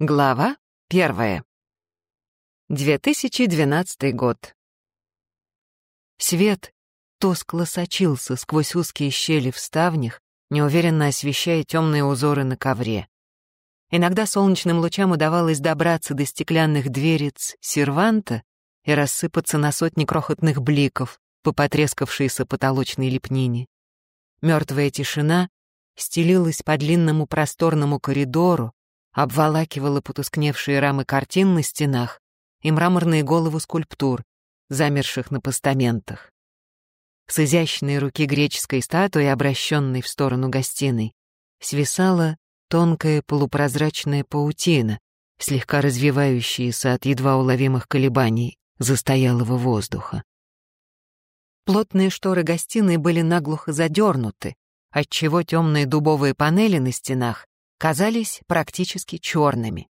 Глава первая. 2012 год. Свет тускло сочился сквозь узкие щели в ставнях, неуверенно освещая темные узоры на ковре. Иногда солнечным лучам удавалось добраться до стеклянных дверец серванта и рассыпаться на сотни крохотных бликов по потрескавшейся потолочной лепнине. Мертвая тишина стелилась по длинному просторному коридору, обволакивала потускневшие рамы картин на стенах и мраморные головы скульптур, замерших на постаментах. С изящной руки греческой статуи, обращенной в сторону гостиной, свисала тонкая полупрозрачная паутина, слегка развивающаяся от едва уловимых колебаний застоялого воздуха. Плотные шторы гостиной были наглухо задернуты, отчего темные дубовые панели на стенах казались практически черными.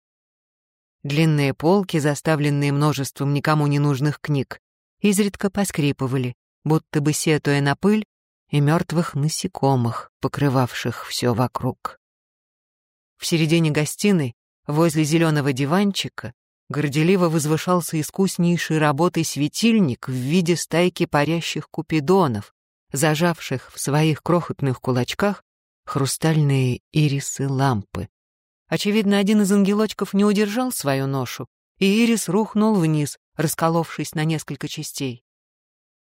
Длинные полки, заставленные множеством никому не нужных книг, изредка поскрипывали, будто бы сетуя на пыль и мертвых насекомых, покрывавших все вокруг. В середине гостиной, возле зеленого диванчика, горделиво возвышался искуснейшей работой светильник в виде стайки парящих купидонов, зажавших в своих крохотных кулачках хрустальные ирисы лампы. Очевидно, один из ангелочков не удержал свою ношу, и ирис рухнул вниз, расколовшись на несколько частей.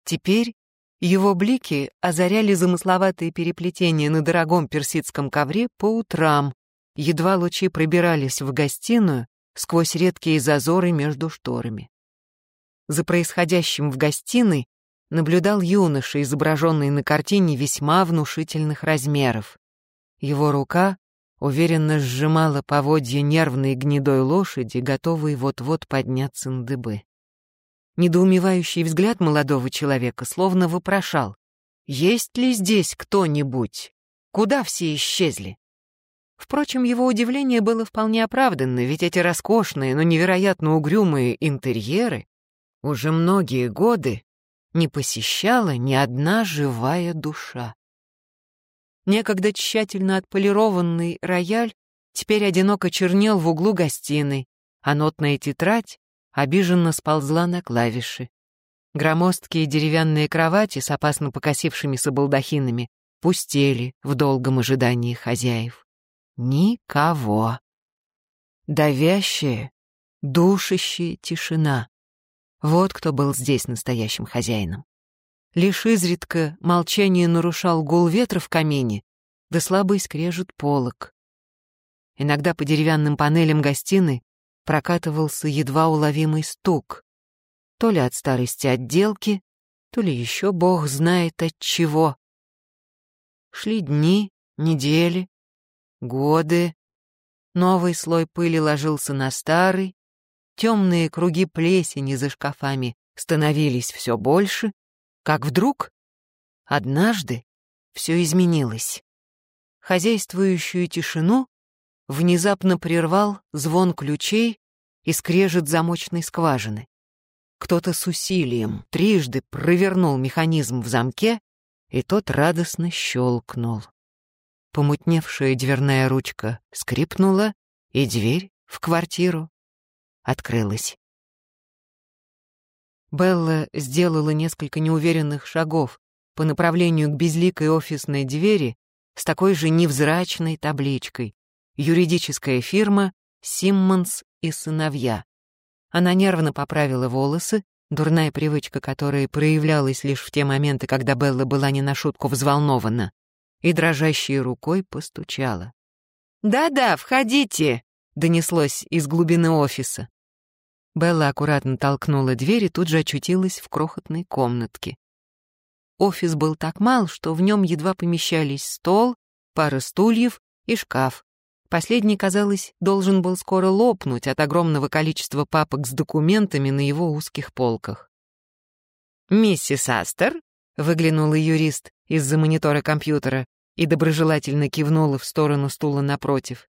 Теперь его блики озаряли замысловатые переплетения на дорогом персидском ковре по утрам, едва лучи пробирались в гостиную сквозь редкие зазоры между шторами. За происходящим в гостиной наблюдал юноша, изображенный на картине весьма внушительных размеров. Его рука уверенно сжимала поводья нервной гнедой лошади, готовой вот-вот подняться на дыбы. Недоумевающий взгляд молодого человека словно вопрошал, «Есть ли здесь кто-нибудь? Куда все исчезли?» Впрочем, его удивление было вполне оправданно, ведь эти роскошные, но невероятно угрюмые интерьеры уже многие годы не посещала ни одна живая душа. Некогда тщательно отполированный рояль теперь одиноко чернел в углу гостиной, а нотная тетрадь обиженно сползла на клавиши. Громоздкие деревянные кровати с опасно покосившимися балдахинами пустели в долгом ожидании хозяев. Никого. Давящая, душащая тишина. Вот кто был здесь настоящим хозяином. Лишь изредка молчание нарушал гул ветра в камине, да слабый скрежет полок. Иногда по деревянным панелям гостиной прокатывался едва уловимый стук. То ли от старости отделки, то ли еще бог знает от чего. Шли дни, недели, годы. Новый слой пыли ложился на старый, темные круги плесени за шкафами становились все больше, как вдруг однажды все изменилось. Хозяйствующую тишину внезапно прервал звон ключей и скрежет замочной скважины. Кто-то с усилием трижды провернул механизм в замке, и тот радостно щелкнул. Помутневшая дверная ручка скрипнула, и дверь в квартиру открылась. Белла сделала несколько неуверенных шагов по направлению к безликой офисной двери с такой же невзрачной табличкой «Юридическая фирма Симмонс и сыновья». Она нервно поправила волосы, дурная привычка которой проявлялась лишь в те моменты, когда Белла была не на шутку взволнована, и дрожащей рукой постучала. «Да-да, входите!» — донеслось из глубины офиса. Белла аккуратно толкнула дверь и тут же очутилась в крохотной комнатке. Офис был так мал, что в нем едва помещались стол, пара стульев и шкаф. Последний, казалось, должен был скоро лопнуть от огромного количества папок с документами на его узких полках. «Миссис Астер?» — выглянула юрист из-за монитора компьютера и доброжелательно кивнула в сторону стула напротив.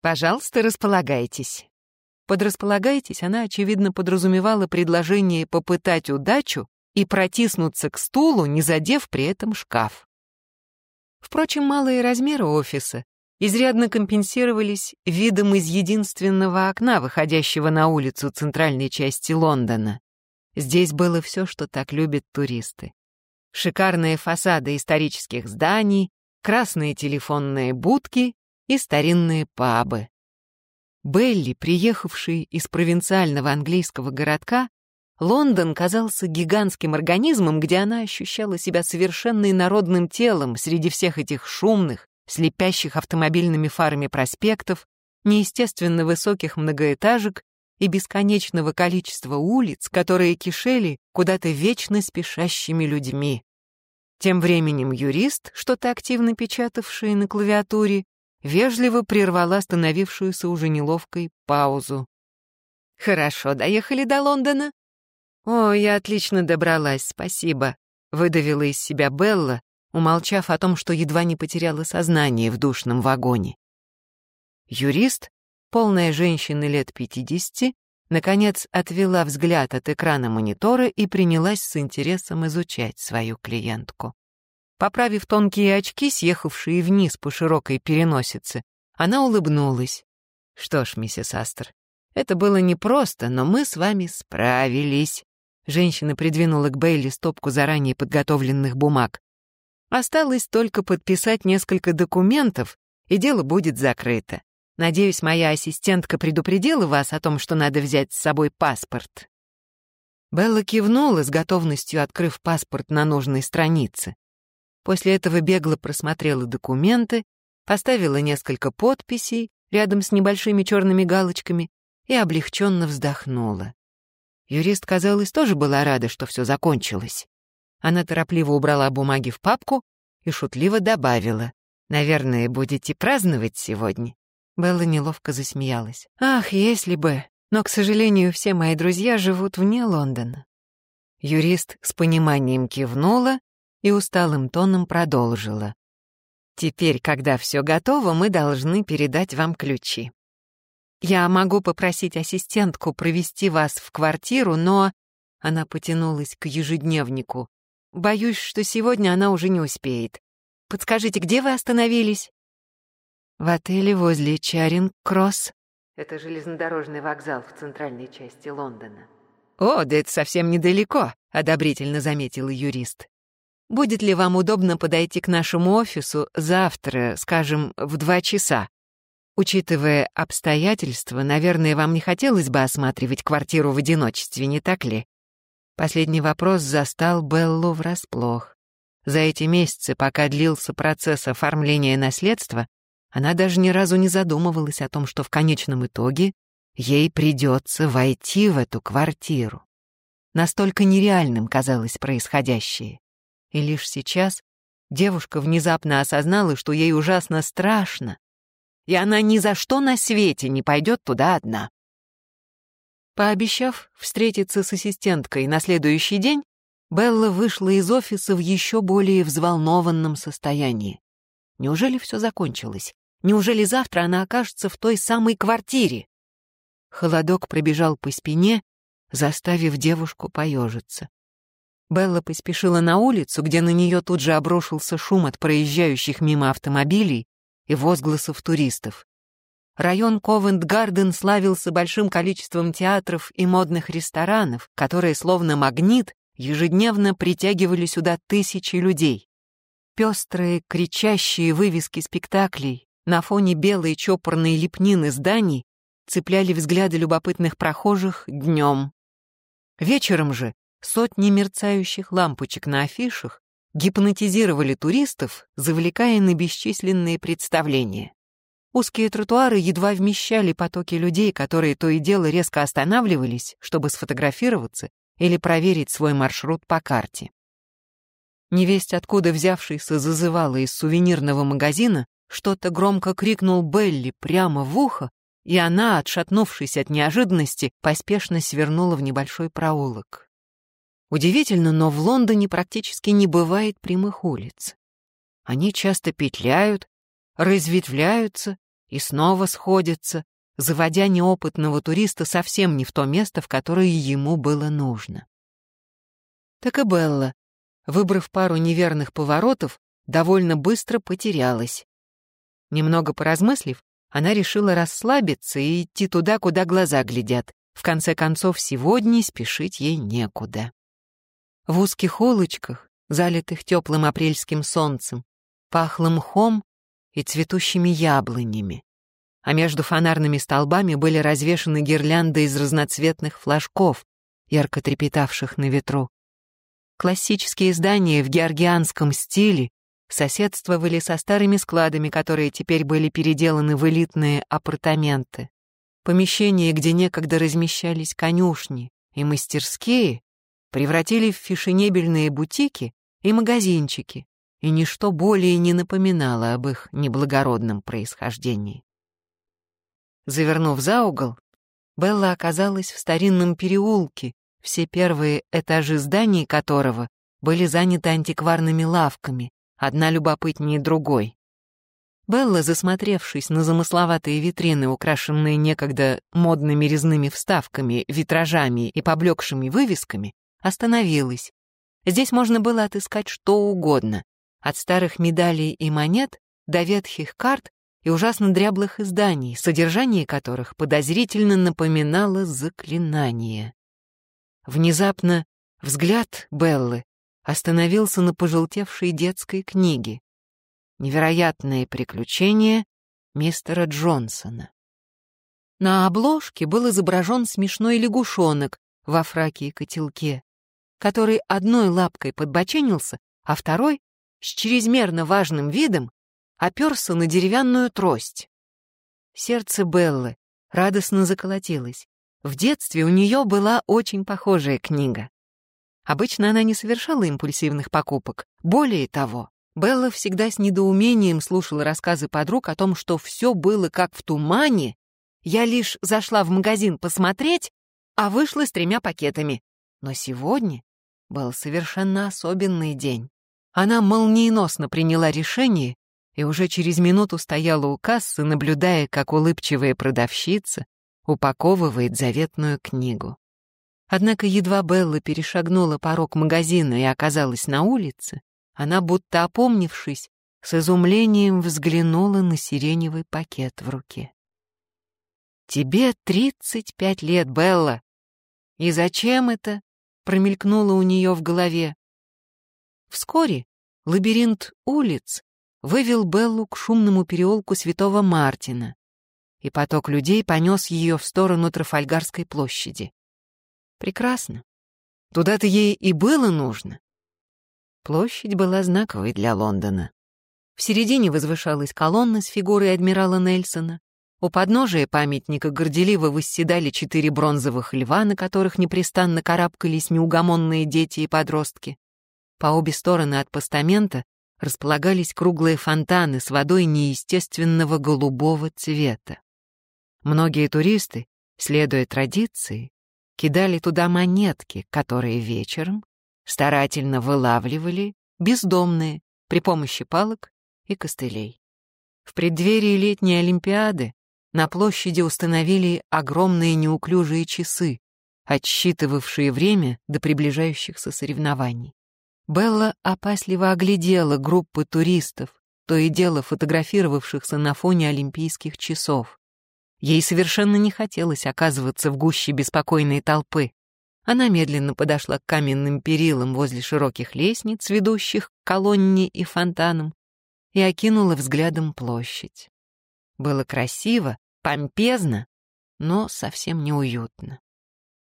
«Пожалуйста, располагайтесь». Под «располагайтесь» она, очевидно, подразумевала предложение попытать удачу и протиснуться к стулу, не задев при этом шкаф. Впрочем, малые размеры офиса изрядно компенсировались видом из единственного окна, выходящего на улицу центральной части Лондона. Здесь было все, что так любят туристы. Шикарные фасады исторических зданий, красные телефонные будки и старинные пабы. Белли, приехавший из провинциального английского городка, Лондон казался гигантским организмом, где она ощущала себя совершенно инородным телом среди всех этих шумных, слепящих автомобильными фарами проспектов, неестественно высоких многоэтажек и бесконечного количества улиц, которые кишели куда-то вечно спешащими людьми. Тем временем юрист, что-то активно печатавший на клавиатуре, вежливо прервала становившуюся уже неловкой паузу. «Хорошо, доехали до Лондона?» «О, я отлично добралась, спасибо», — выдавила из себя Белла, умолчав о том, что едва не потеряла сознание в душном вагоне. Юрист, полная женщина лет пятидесяти, наконец отвела взгляд от экрана монитора и принялась с интересом изучать свою клиентку. Поправив тонкие очки, съехавшие вниз по широкой переносице, она улыбнулась. «Что ж, миссис Астер, это было непросто, но мы с вами справились». Женщина придвинула к Бейли стопку заранее подготовленных бумаг. Осталось только подписать несколько документов, и дело будет закрыто. Надеюсь, моя ассистентка предупредила вас о том, что надо взять с собой паспорт». Белла кивнула с готовностью, открыв паспорт на нужной странице. После этого бегло просмотрела документы, поставила несколько подписей рядом с небольшими черными галочками и облегченно вздохнула. Юрист, казалось, тоже была рада, что все закончилось. Она торопливо убрала бумаги в папку и шутливо добавила. «Наверное, будете праздновать сегодня?» Белла неловко засмеялась. «Ах, если бы! Но, к сожалению, все мои друзья живут вне Лондона». Юрист с пониманием кивнула и усталым тоном продолжила. «Теперь, когда все готово, мы должны передать вам ключи. Я могу попросить ассистентку провести вас в квартиру, но...» Она потянулась к ежедневнику. Боюсь, что сегодня она уже не успеет. Подскажите, где вы остановились?» «В отеле возле Чаринг-Кросс». Это железнодорожный вокзал в центральной части Лондона. «О, да это совсем недалеко», — одобрительно заметил юрист. «Будет ли вам удобно подойти к нашему офису завтра, скажем, в два часа? Учитывая обстоятельства, наверное, вам не хотелось бы осматривать квартиру в одиночестве, не так ли?» Последний вопрос застал Беллу врасплох. За эти месяцы, пока длился процесс оформления наследства, она даже ни разу не задумывалась о том, что в конечном итоге ей придется войти в эту квартиру. Настолько нереальным казалось происходящее. И лишь сейчас девушка внезапно осознала, что ей ужасно страшно, и она ни за что на свете не пойдет туда одна. Пообещав встретиться с ассистенткой на следующий день, Белла вышла из офиса в еще более взволнованном состоянии. Неужели все закончилось? Неужели завтра она окажется в той самой квартире? Холодок пробежал по спине, заставив девушку поежиться. Белла поспешила на улицу, где на нее тут же обрушился шум от проезжающих мимо автомобилей и возгласов туристов. Район Ковент-Гарден славился большим количеством театров и модных ресторанов, которые, словно магнит, ежедневно притягивали сюда тысячи людей. Пестрые, кричащие вывески спектаклей на фоне белой чопорной лепнины зданий цепляли взгляды любопытных прохожих днем. Вечером же сотни мерцающих лампочек на афишах гипнотизировали туристов, завлекая на бесчисленные представления. Узкие тротуары едва вмещали потоки людей, которые то и дело резко останавливались, чтобы сфотографироваться или проверить свой маршрут по карте. Невесть, откуда взявшийся зазывала из сувенирного магазина, что-то громко крикнул Белли прямо в ухо, и она, отшатнувшись от неожиданности, поспешно свернула в небольшой проулок. Удивительно, но в Лондоне практически не бывает прямых улиц. Они часто петляют, разветвляются и снова сходятся, заводя неопытного туриста совсем не в то место, в которое ему было нужно. Так и Белла, выбрав пару неверных поворотов, довольно быстро потерялась. Немного поразмыслив, она решила расслабиться и идти туда, куда глаза глядят. В конце концов, сегодня спешить ей некуда. В узких улочках, залитых теплым апрельским солнцем, пахло мхом и цветущими яблонями. А между фонарными столбами были развешаны гирлянды из разноцветных флажков, ярко трепетавших на ветру. Классические здания в георгианском стиле соседствовали со старыми складами, которые теперь были переделаны в элитные апартаменты. Помещения, где некогда размещались конюшни и мастерские, превратили в фешенебельные бутики и магазинчики, и ничто более не напоминало об их неблагородном происхождении. Завернув за угол, Белла оказалась в старинном переулке, все первые этажи зданий которого были заняты антикварными лавками, одна любопытнее другой. Белла, засмотревшись на замысловатые витрины, украшенные некогда модными резными вставками, витражами и поблекшими вывесками, остановилась. Здесь можно было отыскать что угодно, от старых медалей и монет до ветхих карт и ужасно дряблых изданий, содержание которых подозрительно напоминало заклинание. Внезапно взгляд Беллы остановился на пожелтевшей детской книге «Невероятные приключения мистера Джонсона». На обложке был изображен смешной лягушонок во фраке и котелке, который одной лапкой подбоченился, а второй, с чрезмерно важным видом, оперся на деревянную трость. Сердце Беллы радостно заколотилось. В детстве у нее была очень похожая книга. Обычно она не совершала импульсивных покупок. Более того, Белла всегда с недоумением слушала рассказы подруг о том, что все было как в тумане. Я лишь зашла в магазин посмотреть, а вышла с тремя пакетами. Но сегодня был совершенно особенный день. Она молниеносно приняла решение и уже через минуту стояла у кассы, наблюдая, как улыбчивая продавщица упаковывает заветную книгу. Однако едва Белла перешагнула порог магазина и оказалась на улице, она, будто опомнившись, с изумлением взглянула на сиреневый пакет в руке. «Тебе тридцать пять лет, Белла! И зачем это?» — промелькнуло у нее в голове. Вскоре лабиринт улиц вывел Беллу к шумному переулку Святого Мартина, и поток людей понес ее в сторону Трафальгарской площади. Прекрасно. Туда-то ей и было нужно. Площадь была знаковой для Лондона. В середине возвышалась колонна с фигурой адмирала Нельсона. У подножия памятника горделиво восседали четыре бронзовых льва, на которых непрестанно карабкались неугомонные дети и подростки. По обе стороны от постамента располагались круглые фонтаны с водой неестественного голубого цвета. Многие туристы, следуя традиции, кидали туда монетки, которые вечером старательно вылавливали бездомные при помощи палок и костылей. В преддверии летней Олимпиады на площади установили огромные неуклюжие часы, отсчитывавшие время до приближающихся соревнований. Белла опасливо оглядела группы туристов, то и дело фотографировавшихся на фоне олимпийских часов. Ей совершенно не хотелось оказываться в гуще беспокойной толпы. Она медленно подошла к каменным перилам возле широких лестниц, ведущих к колонне и фонтанам, и окинула взглядом площадь. Было красиво, помпезно, но совсем неуютно.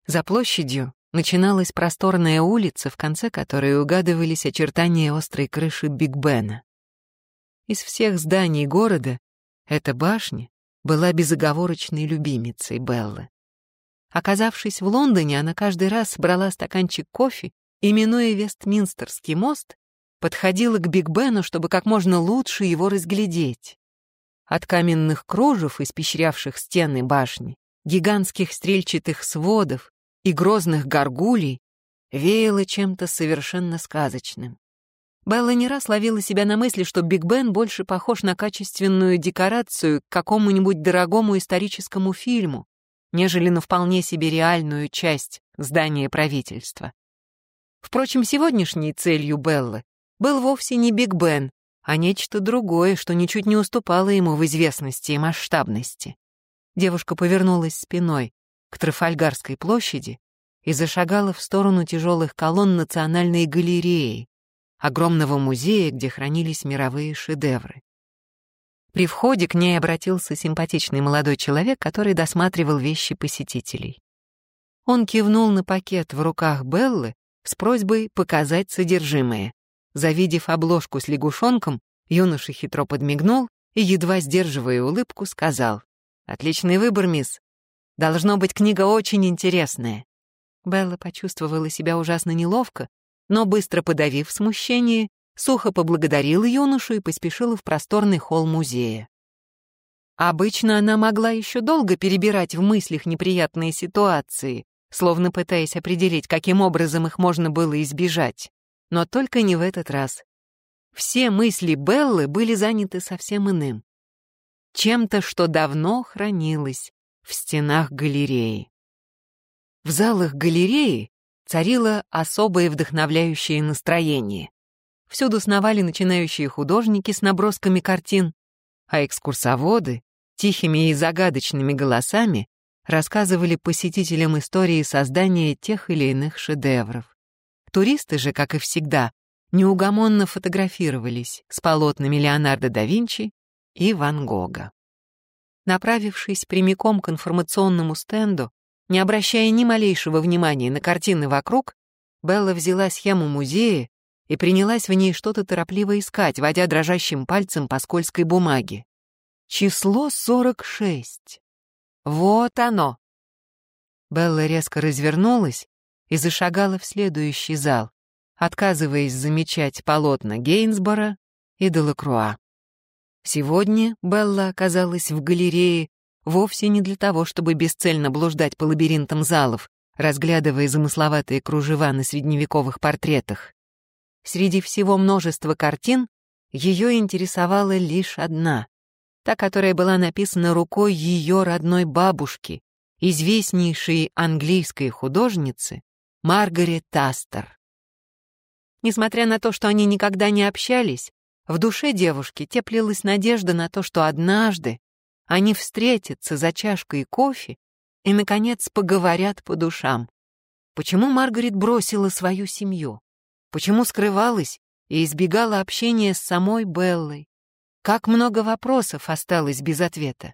За площадью начиналась просторная улица, в конце которой угадывались очертания острой крыши Биг Бена. Из всех зданий города эта башня была безоговорочной любимицей Беллы. Оказавшись в Лондоне, она каждый раз брала стаканчик кофе и, минуя Вестминстерский мост, подходила к Биг Бену, чтобы как можно лучше его разглядеть. От каменных кружев, испещрявших стены башни, гигантских стрельчатых сводов и грозных горгулей, веяло чем-то совершенно сказочным. Белла не раз ловила себя на мысли, что Биг Бен больше похож на качественную декорацию к какому-нибудь дорогому историческому фильму, нежели на вполне себе реальную часть здания правительства. Впрочем, сегодняшней целью Беллы был вовсе не Биг Бен, а нечто другое, что ничуть не уступало ему в известности и масштабности. Девушка повернулась спиной к Трафальгарской площади и зашагала в сторону тяжелых колонн Национальной галереи, огромного музея, где хранились мировые шедевры. При входе к ней обратился симпатичный молодой человек, который досматривал вещи посетителей. Он кивнул на пакет в руках Беллы с просьбой показать содержимое. Завидев обложку с лягушонком, юноша хитро подмигнул и, едва сдерживая улыбку, сказал «Отличный выбор, мисс. Должно быть, книга очень интересная». Белла почувствовала себя ужасно неловко, но, быстро подавив смущение, сухо поблагодарила юношу и поспешила в просторный холл музея. Обычно она могла еще долго перебирать в мыслях неприятные ситуации, словно пытаясь определить, каким образом их можно было избежать. Но только не в этот раз. Все мысли Беллы были заняты совсем иным чем-то, что давно хранилось в стенах галереи. В залах галереи царило особое вдохновляющее настроение. Всюду сновали начинающие художники с набросками картин, а экскурсоводы тихими и загадочными голосами рассказывали посетителям истории создания тех или иных шедевров. Туристы же, как и всегда, неугомонно фотографировались с полотнами Леонардо да Винчи и Ван Гога. Направившись прямиком к информационному стенду, не обращая ни малейшего внимания на картины вокруг, Белла взяла схему музея и принялась в ней что-то торопливо искать, водя дрожащим пальцем по скользкой бумаге. Число 46. Вот оно. Белла резко развернулась и зашагала в следующий зал, отказываясь замечать полотна Гейнсбора и Делакруа. Сегодня Белла оказалась в галерее вовсе не для того, чтобы бесцельно блуждать по лабиринтам залов, разглядывая замысловатые кружева на средневековых портретах. Среди всего множества картин ее интересовала лишь одна, та, которая была написана рукой ее родной бабушки, известнейшей английской художницы Маргарет Тастер. Несмотря на то, что они никогда не общались, в душе девушки теплилась надежда на то, что однажды они встретятся за чашкой кофе и, наконец, поговорят по душам. Почему Маргарет бросила свою семью? Почему скрывалась и избегала общения с самой Беллой? Как много вопросов осталось без ответа?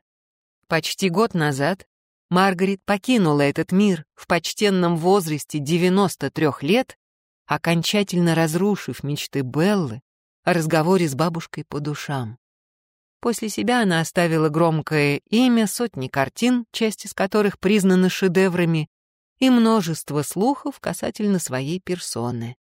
Почти год назад Маргарет покинула этот мир в почтенном возрасте 93 лет, окончательно разрушив мечты Беллы о разговоре с бабушкой по душам. После себя она оставила громкое имя, сотни картин, часть из которых признаны шедеврами, и множество слухов касательно своей персоны.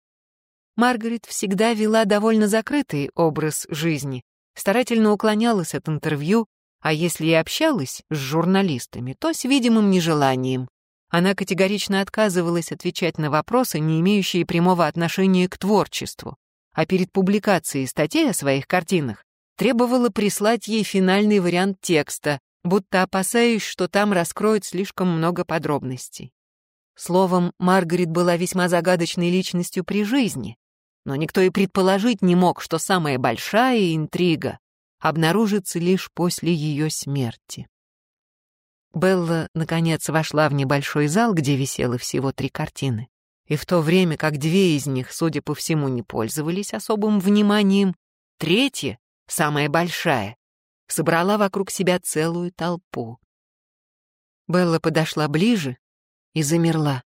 Маргарет всегда вела довольно закрытый образ жизни, старательно уклонялась от интервью, а если и общалась с журналистами, то с видимым нежеланием. Она категорично отказывалась отвечать на вопросы, не имеющие прямого отношения к творчеству а перед публикацией статей о своих картинах требовала прислать ей финальный вариант текста, будто опасаясь, что там раскроют слишком много подробностей. Словом, Маргарет была весьма загадочной личностью при жизни, но никто и предположить не мог, что самая большая интрига обнаружится лишь после ее смерти. Белла, наконец, вошла в небольшой зал, где висело всего три картины. И в то время как две из них, судя по всему, не пользовались особым вниманием, третья, самая большая, собрала вокруг себя целую толпу. Белла подошла ближе и замерла.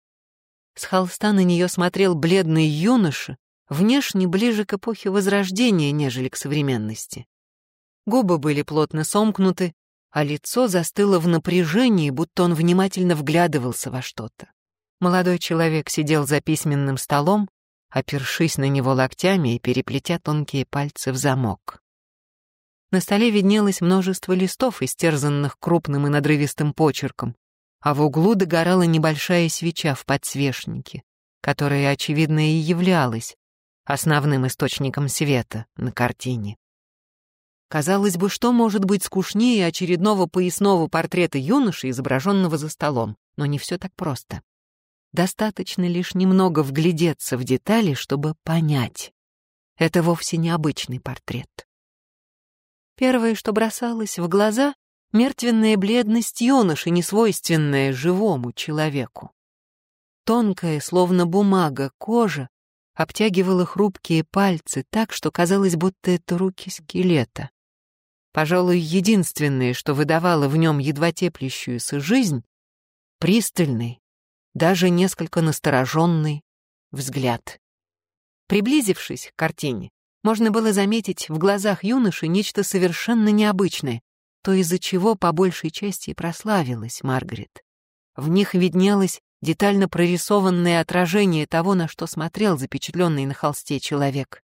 С холста на нее смотрел бледный юноша, внешне ближе к эпохе Возрождения, нежели к современности. Губы были плотно сомкнуты, а лицо застыло в напряжении, будто он внимательно вглядывался во что-то. Молодой человек сидел за письменным столом, опершись на него локтями и переплетя тонкие пальцы в замок. На столе виднелось множество листов, истерзанных крупным и надрывистым почерком, а в углу догорала небольшая свеча в подсвечнике, которая, очевидно, и являлась основным источником света на картине. Казалось бы, что может быть скучнее очередного поясного портрета юноши, изображенного за столом, но не все так просто. Достаточно лишь немного вглядеться в детали, чтобы понять. Это вовсе не обычный портрет. Первое, что бросалось в глаза — мертвенная бледность юноши, несвойственная живому человеку. Тонкая, словно бумага, кожа обтягивала хрупкие пальцы так, что казалось, будто это руки скелета. Пожалуй, единственное, что выдавало в нем едва теплящуюся жизнь — пристальный, даже несколько настороженный взгляд. Приблизившись к картине, можно было заметить в глазах юноши нечто совершенно необычное, то из-за чего по большей части прославилась Маргарет. В них виднелось детально прорисованное отражение того, на что смотрел запечатленный на холсте человек.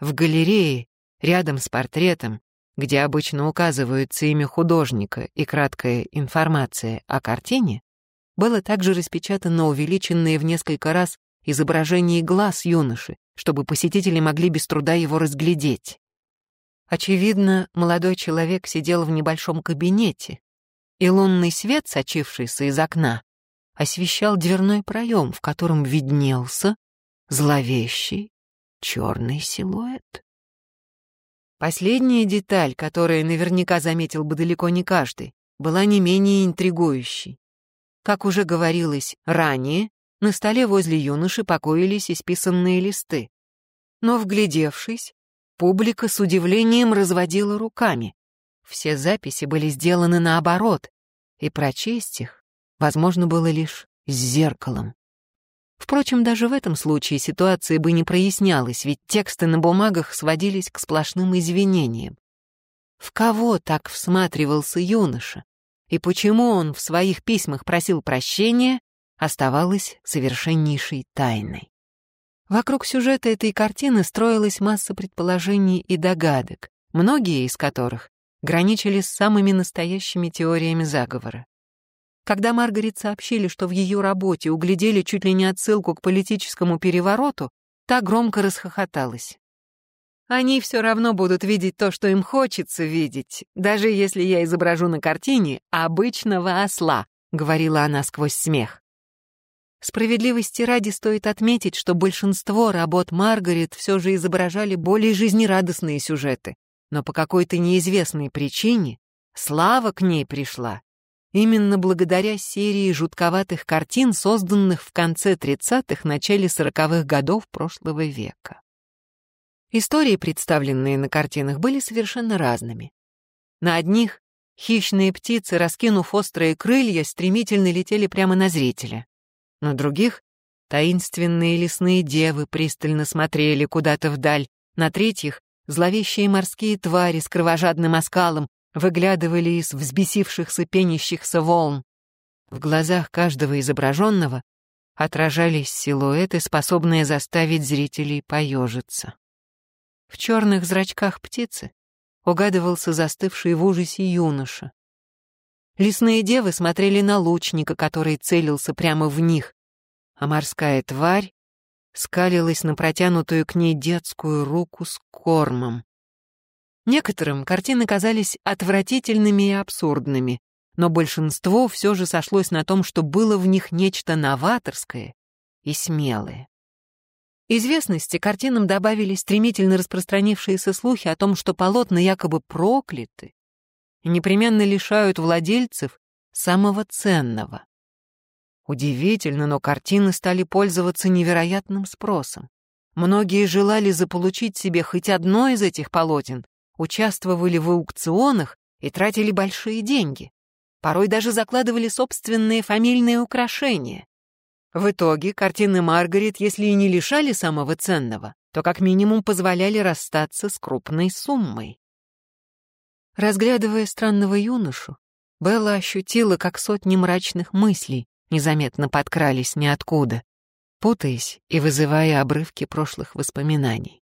В галерее, рядом с портретом, где обычно указываются имя художника и краткая информация о картине, было также распечатано увеличенное в несколько раз изображение глаз юноши, чтобы посетители могли без труда его разглядеть. Очевидно, молодой человек сидел в небольшом кабинете, и лунный свет, сочившийся из окна, освещал дверной проем, в котором виднелся зловещий черный силуэт. Последняя деталь, которая наверняка заметил бы далеко не каждый, была не менее интригующей. Как уже говорилось ранее, на столе возле юноши покоились исписанные листы. Но, вглядевшись, публика с удивлением разводила руками. Все записи были сделаны наоборот, и прочесть их возможно было лишь с зеркалом. Впрочем, даже в этом случае ситуация бы не прояснялась, ведь тексты на бумагах сводились к сплошным извинениям. В кого так всматривался юноша? И почему он в своих письмах просил прощения, оставалось совершеннейшей тайной. Вокруг сюжета этой картины строилась масса предположений и догадок, многие из которых граничили с самыми настоящими теориями заговора. Когда Маргарет сообщили, что в ее работе углядели чуть ли не отсылку к политическому перевороту, та громко расхохоталась. «Они все равно будут видеть то, что им хочется видеть, даже если я изображу на картине обычного осла», — говорила она сквозь смех. Справедливости ради стоит отметить, что большинство работ Маргарет все же изображали более жизнерадостные сюжеты, но по какой-то неизвестной причине слава к ней пришла именно благодаря серии жутковатых картин, созданных в конце 30-х, начале 40-х годов прошлого века. Истории, представленные на картинах, были совершенно разными. На одних хищные птицы, раскинув острые крылья, стремительно летели прямо на зрителя. На других таинственные лесные девы пристально смотрели куда-то вдаль. На третьих зловещие морские твари с кровожадным оскалом выглядывали из взбесившихся пенящихся волн. В глазах каждого изображенного отражались силуэты, способные заставить зрителей поежиться. В черных зрачках птицы угадывался застывший в ужасе юноша. Лесные девы смотрели на лучника, который целился прямо в них, а морская тварь скалилась на протянутую к ней детскую руку с кормом. Некоторым картины казались отвратительными и абсурдными, но большинство все же сошлось на том, что было в них нечто новаторское и смелое. Известности картинам добавили стремительно распространившиеся слухи о том, что полотна якобы прокляты и непременно лишают владельцев самого ценного. Удивительно, но картины стали пользоваться невероятным спросом. Многие желали заполучить себе хоть одно из этих полотен, участвовали в аукционах и тратили большие деньги. Порой даже закладывали собственные фамильные украшения. В итоге картины Маргарет, если и не лишали самого ценного, то как минимум позволяли расстаться с крупной суммой. Разглядывая странного юношу, Белла ощутила, как сотни мрачных мыслей незаметно подкрались ниоткуда, путаясь и вызывая обрывки прошлых воспоминаний.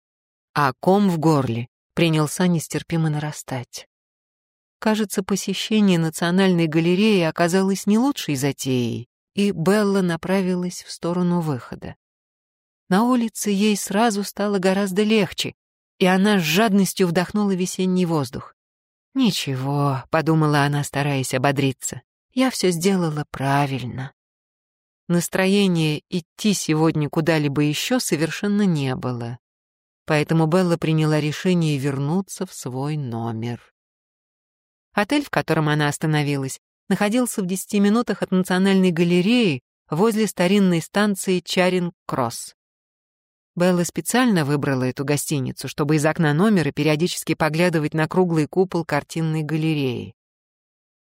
А ком в горле принялся нестерпимо нарастать. Кажется, посещение Национальной галереи оказалось не лучшей затеей, и Белла направилась в сторону выхода. На улице ей сразу стало гораздо легче, и она с жадностью вдохнула весенний воздух. «Ничего», — подумала она, стараясь ободриться, — «я все сделала правильно». Настроения идти сегодня куда-либо еще совершенно не было. Поэтому Белла приняла решение вернуться в свой номер. Отель, в котором она остановилась, находился в десяти минутах от Национальной галереи возле старинной станции Чаринг-Кросс. Белла специально выбрала эту гостиницу, чтобы из окна номера периодически поглядывать на круглый купол картинной галереи.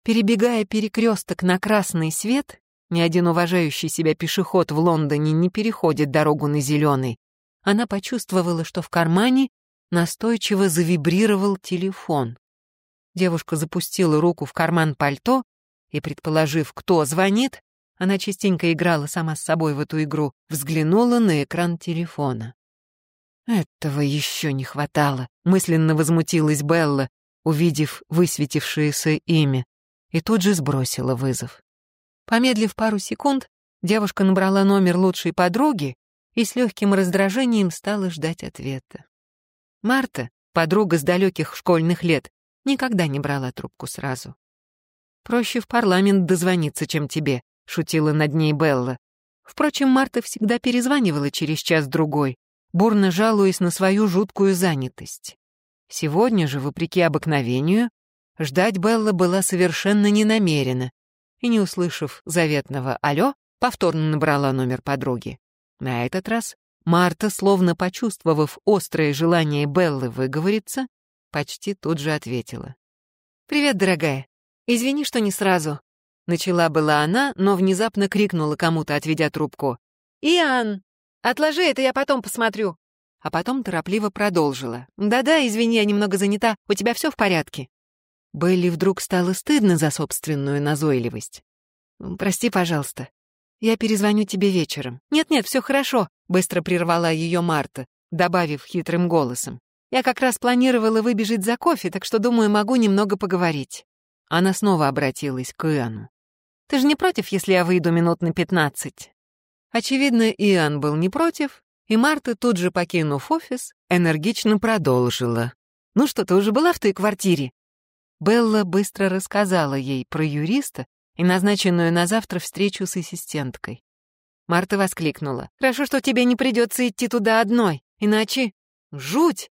Перебегая перекресток на красный свет, ни один уважающий себя пешеход в Лондоне не переходит дорогу на зеленый, она почувствовала, что в кармане настойчиво завибрировал телефон. Девушка запустила руку в карман пальто и, предположив, кто звонит, она частенько играла сама с собой в эту игру, взглянула на экран телефона. «Этого еще не хватало», — мысленно возмутилась Белла, увидев высветившееся имя, и тут же сбросила вызов. Помедлив пару секунд, девушка набрала номер лучшей подруги и с легким раздражением стала ждать ответа. Марта, подруга с далеких школьных лет, никогда не брала трубку сразу. «Проще в парламент дозвониться, чем тебе», — шутила над ней Белла. Впрочем, Марта всегда перезванивала через час-другой, бурно жалуясь на свою жуткую занятость. Сегодня же, вопреки обыкновению, ждать Белла была совершенно не намерена, и, не услышав заветного «Алло», повторно набрала номер подруги. На этот раз Марта, словно почувствовав острое желание Беллы выговориться, почти тут же ответила. «Привет, дорогая. Извини, что не сразу». Начала была она, но внезапно крикнула кому-то, отведя трубку. «Иоанн, отложи это, я потом посмотрю». А потом торопливо продолжила. «Да-да, извини, я немного занята. У тебя все в порядке?» Белли вдруг стало стыдно за собственную назойливость. «Прости, пожалуйста. Я перезвоню тебе вечером». «Нет-нет, все хорошо», — быстро прервала ее Марта, добавив хитрым голосом. «Я как раз планировала выбежать за кофе, так что, думаю, могу немного поговорить». Она снова обратилась к Иоанну. «Ты же не против, если я выйду минут на пятнадцать?» Очевидно, Иоанн был не против, и Марта, тут же покинув офис, энергично продолжила. «Ну что, ты уже была в той квартире?» Белла быстро рассказала ей про юриста и назначенную на завтра встречу с ассистенткой. Марта воскликнула. «Хорошо, что тебе не придется идти туда одной, иначе... Жуть!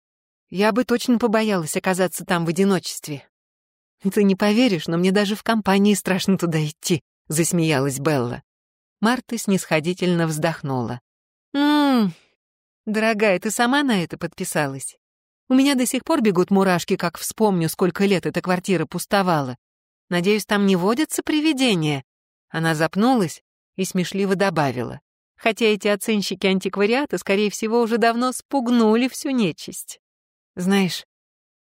Я бы точно побоялась оказаться там в одиночестве». «Ты не поверишь, но мне даже в компании страшно туда идти», — засмеялась Белла. Марта снисходительно вздохнула. «Ммм, дорогая, ты сама на это подписалась?» У меня до сих пор бегут мурашки, как вспомню, сколько лет эта квартира пустовала. Надеюсь, там не водятся привидения?» Она запнулась и смешливо добавила. Хотя эти оценщики антиквариата, скорее всего, уже давно спугнули всю нечисть. Знаешь,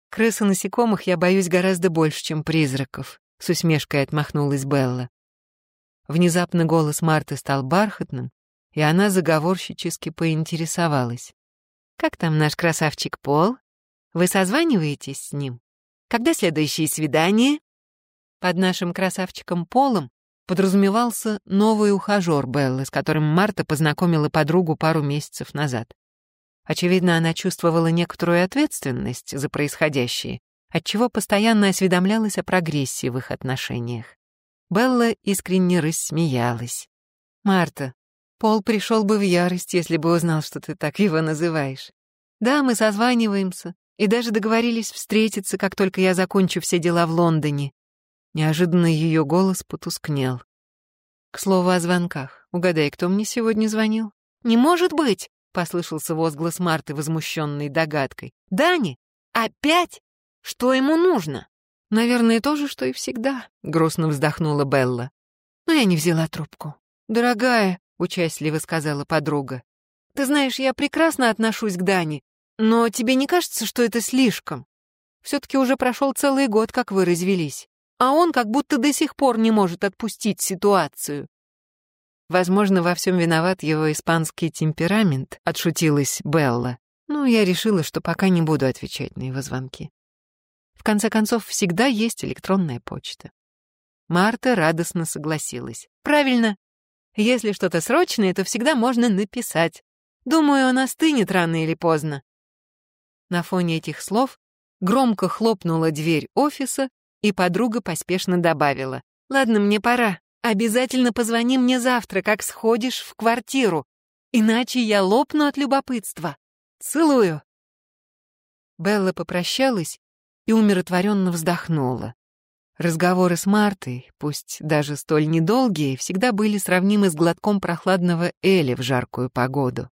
крыс и насекомых я боюсь гораздо больше, чем призраков, с усмешкой отмахнулась Белла. Внезапно голос Марты стал бархатным, и она заговорщически поинтересовалась. «Как там наш красавчик Пол?» Вы созваниваетесь с ним? Когда следующее свидание? Под нашим красавчиком Полом подразумевался новый ухажер Беллы, с которым Марта познакомила подругу пару месяцев назад. Очевидно, она чувствовала некоторую ответственность за происходящее, отчего постоянно осведомлялась о прогрессе в их отношениях. Белла искренне рассмеялась. «Марта, Пол пришел бы в ярость, если бы узнал, что ты так его называешь. Да, мы созваниваемся, и даже договорились встретиться, как только я закончу все дела в Лондоне. Неожиданно ее голос потускнел. К слову о звонках. Угадай, кто мне сегодня звонил? «Не может быть!» — послышался возглас Марты, возмущенной догадкой. «Дани? Опять? Что ему нужно?» «Наверное, то же, что и всегда», — грустно вздохнула Белла. Но я не взяла трубку. «Дорогая», — участливо сказала подруга, «ты знаешь, я прекрасно отношусь к Дане, но тебе не кажется, что это слишком? Все-таки уже прошел целый год, как вы развелись, а он как будто до сих пор не может отпустить ситуацию. Возможно, во всем виноват его испанский темперамент, отшутилась Белла. Ну, я решила, что пока не буду отвечать на его звонки. В конце концов, всегда есть электронная почта. Марта радостно согласилась. «Правильно. Если что-то срочное, то всегда можно написать. Думаю, он остынет рано или поздно. На фоне этих слов громко хлопнула дверь офиса, и подруга поспешно добавила. «Ладно, мне пора. Обязательно позвони мне завтра, как сходишь в квартиру. Иначе я лопну от любопытства. Целую». Белла попрощалась и умиротворенно вздохнула. Разговоры с Мартой, пусть даже столь недолгие, всегда были сравнимы с глотком прохладного эля в жаркую погоду.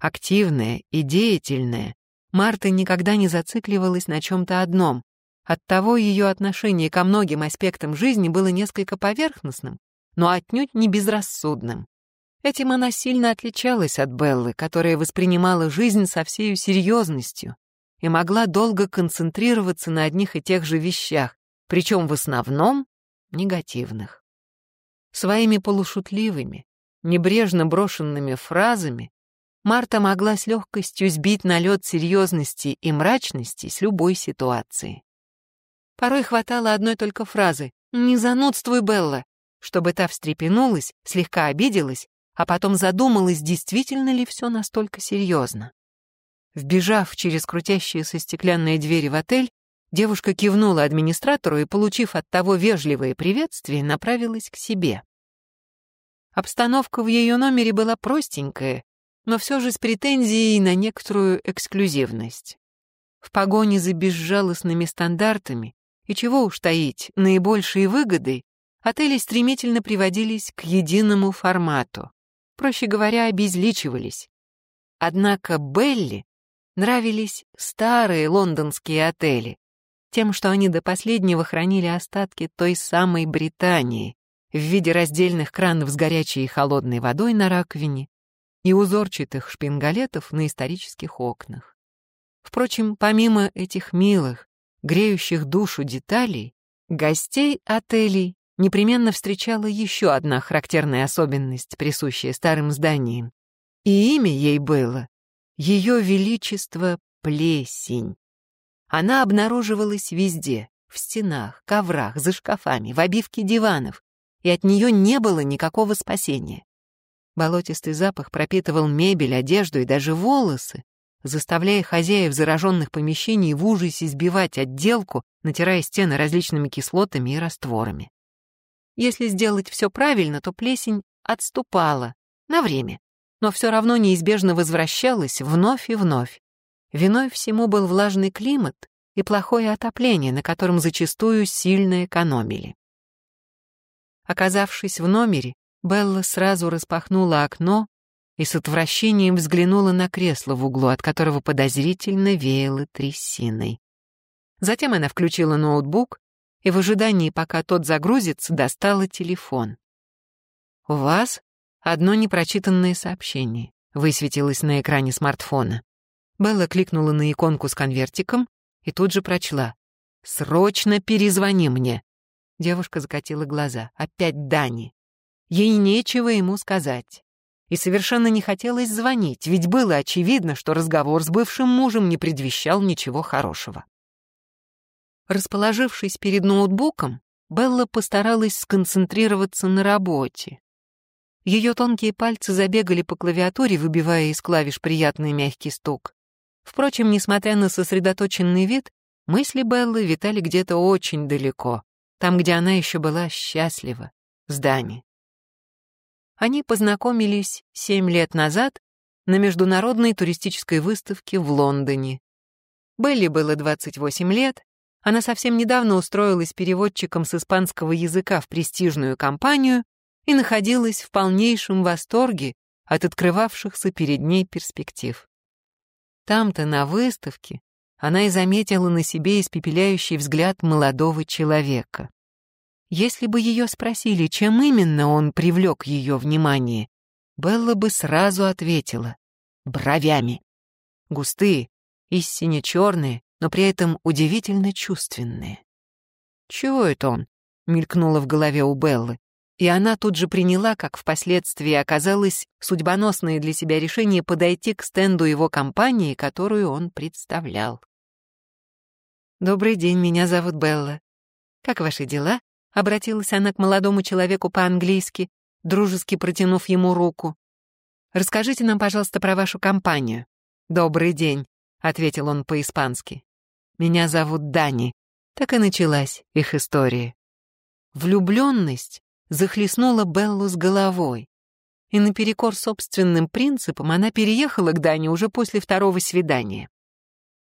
Активная и деятельная, Марта никогда не зацикливалась на чем-то одном. Оттого ее отношение ко многим аспектам жизни было несколько поверхностным, но отнюдь не безрассудным. Этим она сильно отличалась от Беллы, которая воспринимала жизнь со всей серьезностью и могла долго концентрироваться на одних и тех же вещах, причем в основном негативных. Своими полушутливыми, небрежно брошенными фразами Марта могла с легкостью сбить налет серьезности и мрачности с любой ситуации. Порой хватало одной только фразы «Не занудствуй, Белла», чтобы та встрепенулась, слегка обиделась, а потом задумалась, действительно ли все настолько серьезно. Вбежав через крутящиеся стеклянные двери в отель, Девушка кивнула администратору и, получив от того вежливое приветствие, направилась к себе. Обстановка в ее номере была простенькая, но все же с претензией на некоторую эксклюзивность. В погоне за безжалостными стандартами, и чего уж таить, наибольшие выгоды, отели стремительно приводились к единому формату, проще говоря, обезличивались. Однако Белли нравились старые лондонские отели, тем, что они до последнего хранили остатки той самой Британии в виде раздельных кранов с горячей и холодной водой на раковине и узорчатых шпингалетов на исторических окнах. Впрочем, помимо этих милых, греющих душу деталей, гостей отелей непременно встречала еще одна характерная особенность, присущая старым зданиям. И имя ей было Ее Величество Плесень. Она обнаруживалась везде, в стенах, коврах, за шкафами, в обивке диванов, и от нее не было никакого спасения. Болотистый запах пропитывал мебель, одежду и даже волосы, заставляя хозяев зараженных помещений в ужасе сбивать отделку, натирая стены различными кислотами и растворами. Если сделать все правильно, то плесень отступала на время, но все равно неизбежно возвращалась вновь и вновь. Виной всему был влажный климат и плохое отопление, на котором зачастую сильно экономили. Оказавшись в номере, Белла сразу распахнула окно и с отвращением взглянула на кресло в углу, от которого подозрительно веяло трясиной. Затем она включила ноутбук и в ожидании, пока тот загрузится, достала телефон. «У вас одно непрочитанное сообщение», высветилось на экране смартфона. Белла кликнула на иконку с конвертиком и тут же прочла. «Срочно перезвони мне!» Девушка закатила глаза. Опять Дани. Ей нечего ему сказать. И совершенно не хотелось звонить, ведь было очевидно, что разговор с бывшим мужем не предвещал ничего хорошего. Расположившись перед ноутбуком, Белла постаралась сконцентрироваться на работе. Ее тонкие пальцы забегали по клавиатуре, выбивая из клавиш приятный мягкий стук. Впрочем, несмотря на сосредоточенный вид, мысли Беллы витали где-то очень далеко, там, где она еще была счастлива, с Дами. Они познакомились семь лет назад на международной туристической выставке в Лондоне. Белли было 28 лет, она совсем недавно устроилась переводчиком с испанского языка в престижную компанию и находилась в полнейшем восторге от открывавшихся перед ней перспектив. Там-то, на выставке, она и заметила на себе испепеляющий взгляд молодого человека. Если бы ее спросили, чем именно он привлек ее внимание, Белла бы сразу ответила — бровями. Густые, истинно черные, но при этом удивительно чувственные. «Чего это он?» — мелькнуло в голове у Беллы и она тут же приняла, как впоследствии оказалось, судьбоносное для себя решение подойти к стенду его компании, которую он представлял. «Добрый день, меня зовут Белла. Как ваши дела?» — обратилась она к молодому человеку по-английски, дружески протянув ему руку. «Расскажите нам, пожалуйста, про вашу компанию». «Добрый день», — ответил он по-испански. «Меня зовут Дани». Так и началась их история. Влюбленность захлестнула Беллу с головой. И наперекор собственным принципам она переехала к Дане уже после второго свидания.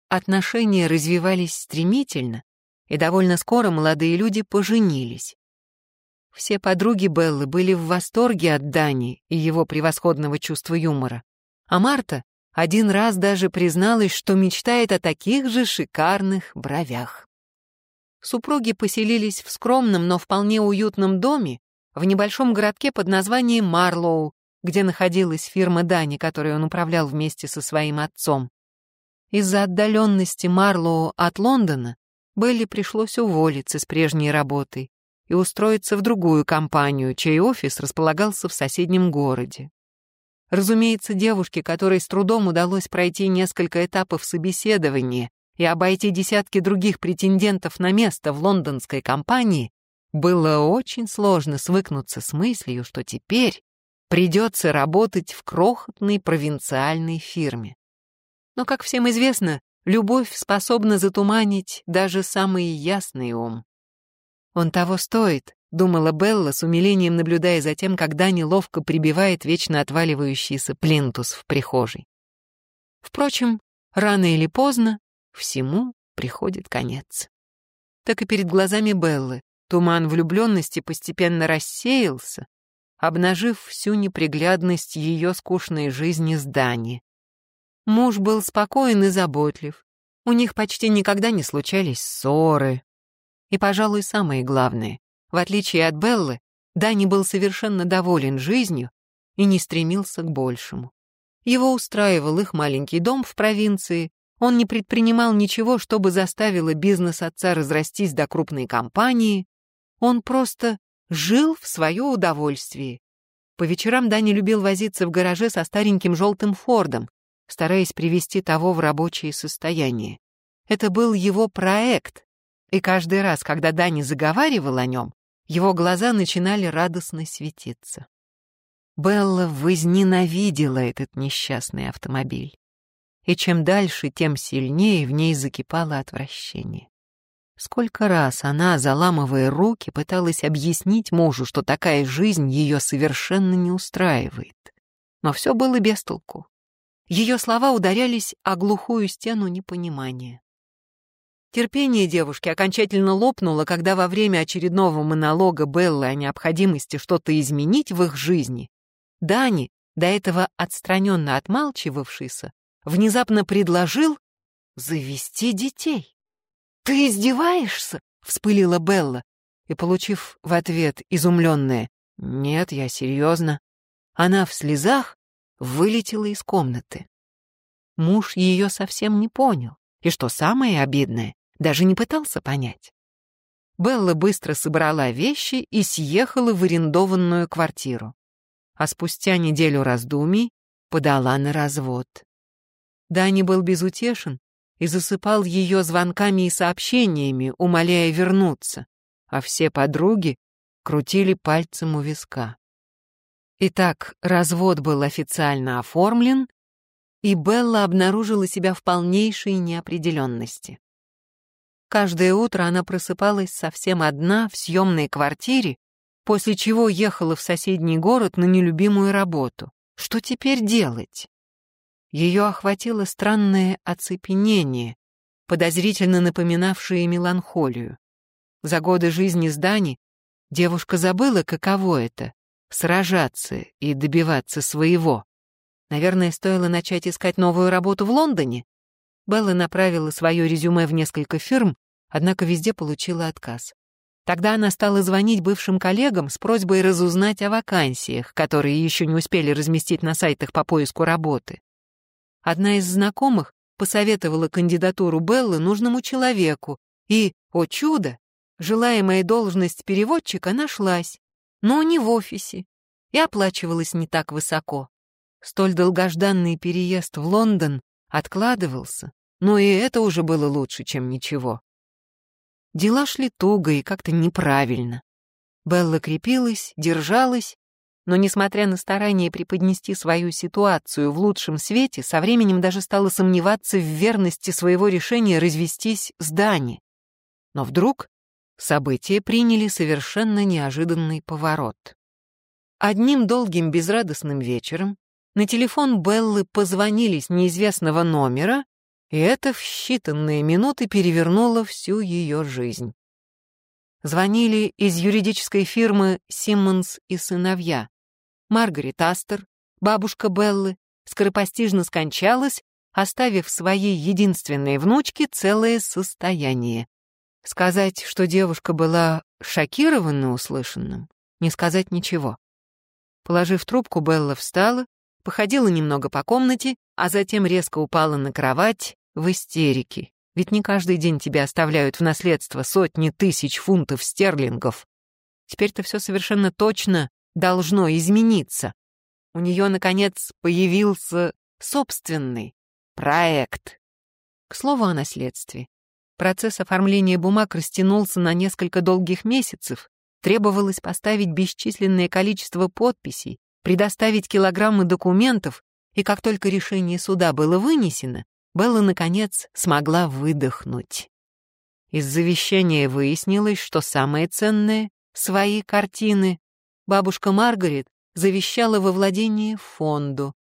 отношения развивались стремительно, и довольно скоро молодые люди поженились. Все подруги Беллы были в восторге от Дани и его превосходного чувства юмора, а Марта один раз даже призналась, что мечтает о таких же шикарных бровях. Супруги поселились в скромном, но вполне уютном доме в небольшом городке под названием Марлоу, где находилась фирма Дани, которой он управлял вместе со своим отцом. Из-за отдаленности Марлоу от Лондона Белли пришлось уволиться с прежней работы и устроиться в другую компанию, чей офис располагался в соседнем городе. Разумеется, девушке, которой с трудом удалось пройти несколько этапов собеседования и обойти десятки других претендентов на место в лондонской компании, было очень сложно свыкнуться с мыслью, что теперь придется работать в крохотной провинциальной фирме. Но, как всем известно, любовь способна затуманить даже самый ясный ум. Он того стоит, думала Белла с умилением, наблюдая за тем, как Дани ловко прибивает вечно отваливающийся плинтус в прихожей. Впрочем, рано или поздно всему приходит конец. Так и перед глазами Беллы туман влюбленности постепенно рассеялся, обнажив всю неприглядность ее скучной жизни с Дани. Муж был спокоен и заботлив, у них почти никогда не случались ссоры. И, пожалуй, самое главное, в отличие от Беллы, Дани был совершенно доволен жизнью и не стремился к большему. Его устраивал их маленький дом в провинции, он не предпринимал ничего, чтобы заставило бизнес отца разрастись до крупной компании, он просто жил в свое удовольствие. По вечерам Дани любил возиться в гараже со стареньким желтым Фордом, стараясь привести того в рабочее состояние. Это был его проект, и каждый раз, когда Дани заговаривал о нем, его глаза начинали радостно светиться. Белла возненавидела этот несчастный автомобиль. И чем дальше, тем сильнее в ней закипало отвращение. Сколько раз она, заламывая руки, пыталась объяснить мужу, что такая жизнь ее совершенно не устраивает. Но все было без толку. Ее слова ударялись о глухую стену непонимания. Терпение девушки окончательно лопнуло, когда во время очередного монолога Беллы о необходимости что-то изменить в их жизни, Дани, до этого отстраненно отмалчивавшийся, внезапно предложил завести детей. «Ты издеваешься?» — вспылила Белла, и, получив в ответ изумленное «Нет, я серьезно», она в слезах вылетела из комнаты. Муж ее совсем не понял, и, что самое обидное, даже не пытался понять. Белла быстро собрала вещи и съехала в арендованную квартиру. А спустя неделю раздумий подала на развод. Дани был безутешен и засыпал ее звонками и сообщениями, умоляя вернуться, а все подруги крутили пальцем у виска. Итак, развод был официально оформлен, и Белла обнаружила себя в полнейшей неопределенности. Каждое утро она просыпалась совсем одна в съемной квартире, после чего ехала в соседний город на нелюбимую работу. Что теперь делать? Ее охватило странное оцепенение, подозрительно напоминавшее меланхолию. За годы жизни с Дани девушка забыла, каково это — сражаться и добиваться своего. Наверное, стоило начать искать новую работу в Лондоне. Белла направила свое резюме в несколько фирм, однако везде получила отказ. Тогда она стала звонить бывшим коллегам с просьбой разузнать о вакансиях, которые еще не успели разместить на сайтах по поиску работы. Одна из знакомых посоветовала кандидатуру Беллы нужному человеку, и, о чудо, желаемая должность переводчика нашлась, но не в офисе, и оплачивалась не так высоко. Столь долгожданный переезд в Лондон откладывался, но и это уже было лучше, чем ничего. Дела шли туго и как-то неправильно. Белла крепилась, держалась, но, несмотря на старание преподнести свою ситуацию в лучшем свете, со временем даже стала сомневаться в верности своего решения развестись с Дани. Но вдруг события приняли совершенно неожиданный поворот. Одним долгим безрадостным вечером на телефон Беллы позвонили с неизвестного номера, И это в считанные минуты перевернуло всю ее жизнь. Звонили из юридической фирмы «Симмонс и сыновья». Маргарет Астер, бабушка Беллы, скоропостижно скончалась, оставив своей единственной внучке целое состояние. Сказать, что девушка была шокирована услышанным, не сказать ничего. Положив трубку, Белла встала, походила немного по комнате, а затем резко упала на кровать в истерике. Ведь не каждый день тебе оставляют в наследство сотни тысяч фунтов стерлингов. Теперь-то все совершенно точно должно измениться. У нее, наконец, появился собственный проект. К слову о наследстве. Процесс оформления бумаг растянулся на несколько долгих месяцев. Требовалось поставить бесчисленное количество подписей, предоставить килограммы документов, и как только решение суда было вынесено, Белла, наконец, смогла выдохнуть. Из завещания выяснилось, что самое ценное — свои картины. Бабушка Маргарет завещала во владение фонду,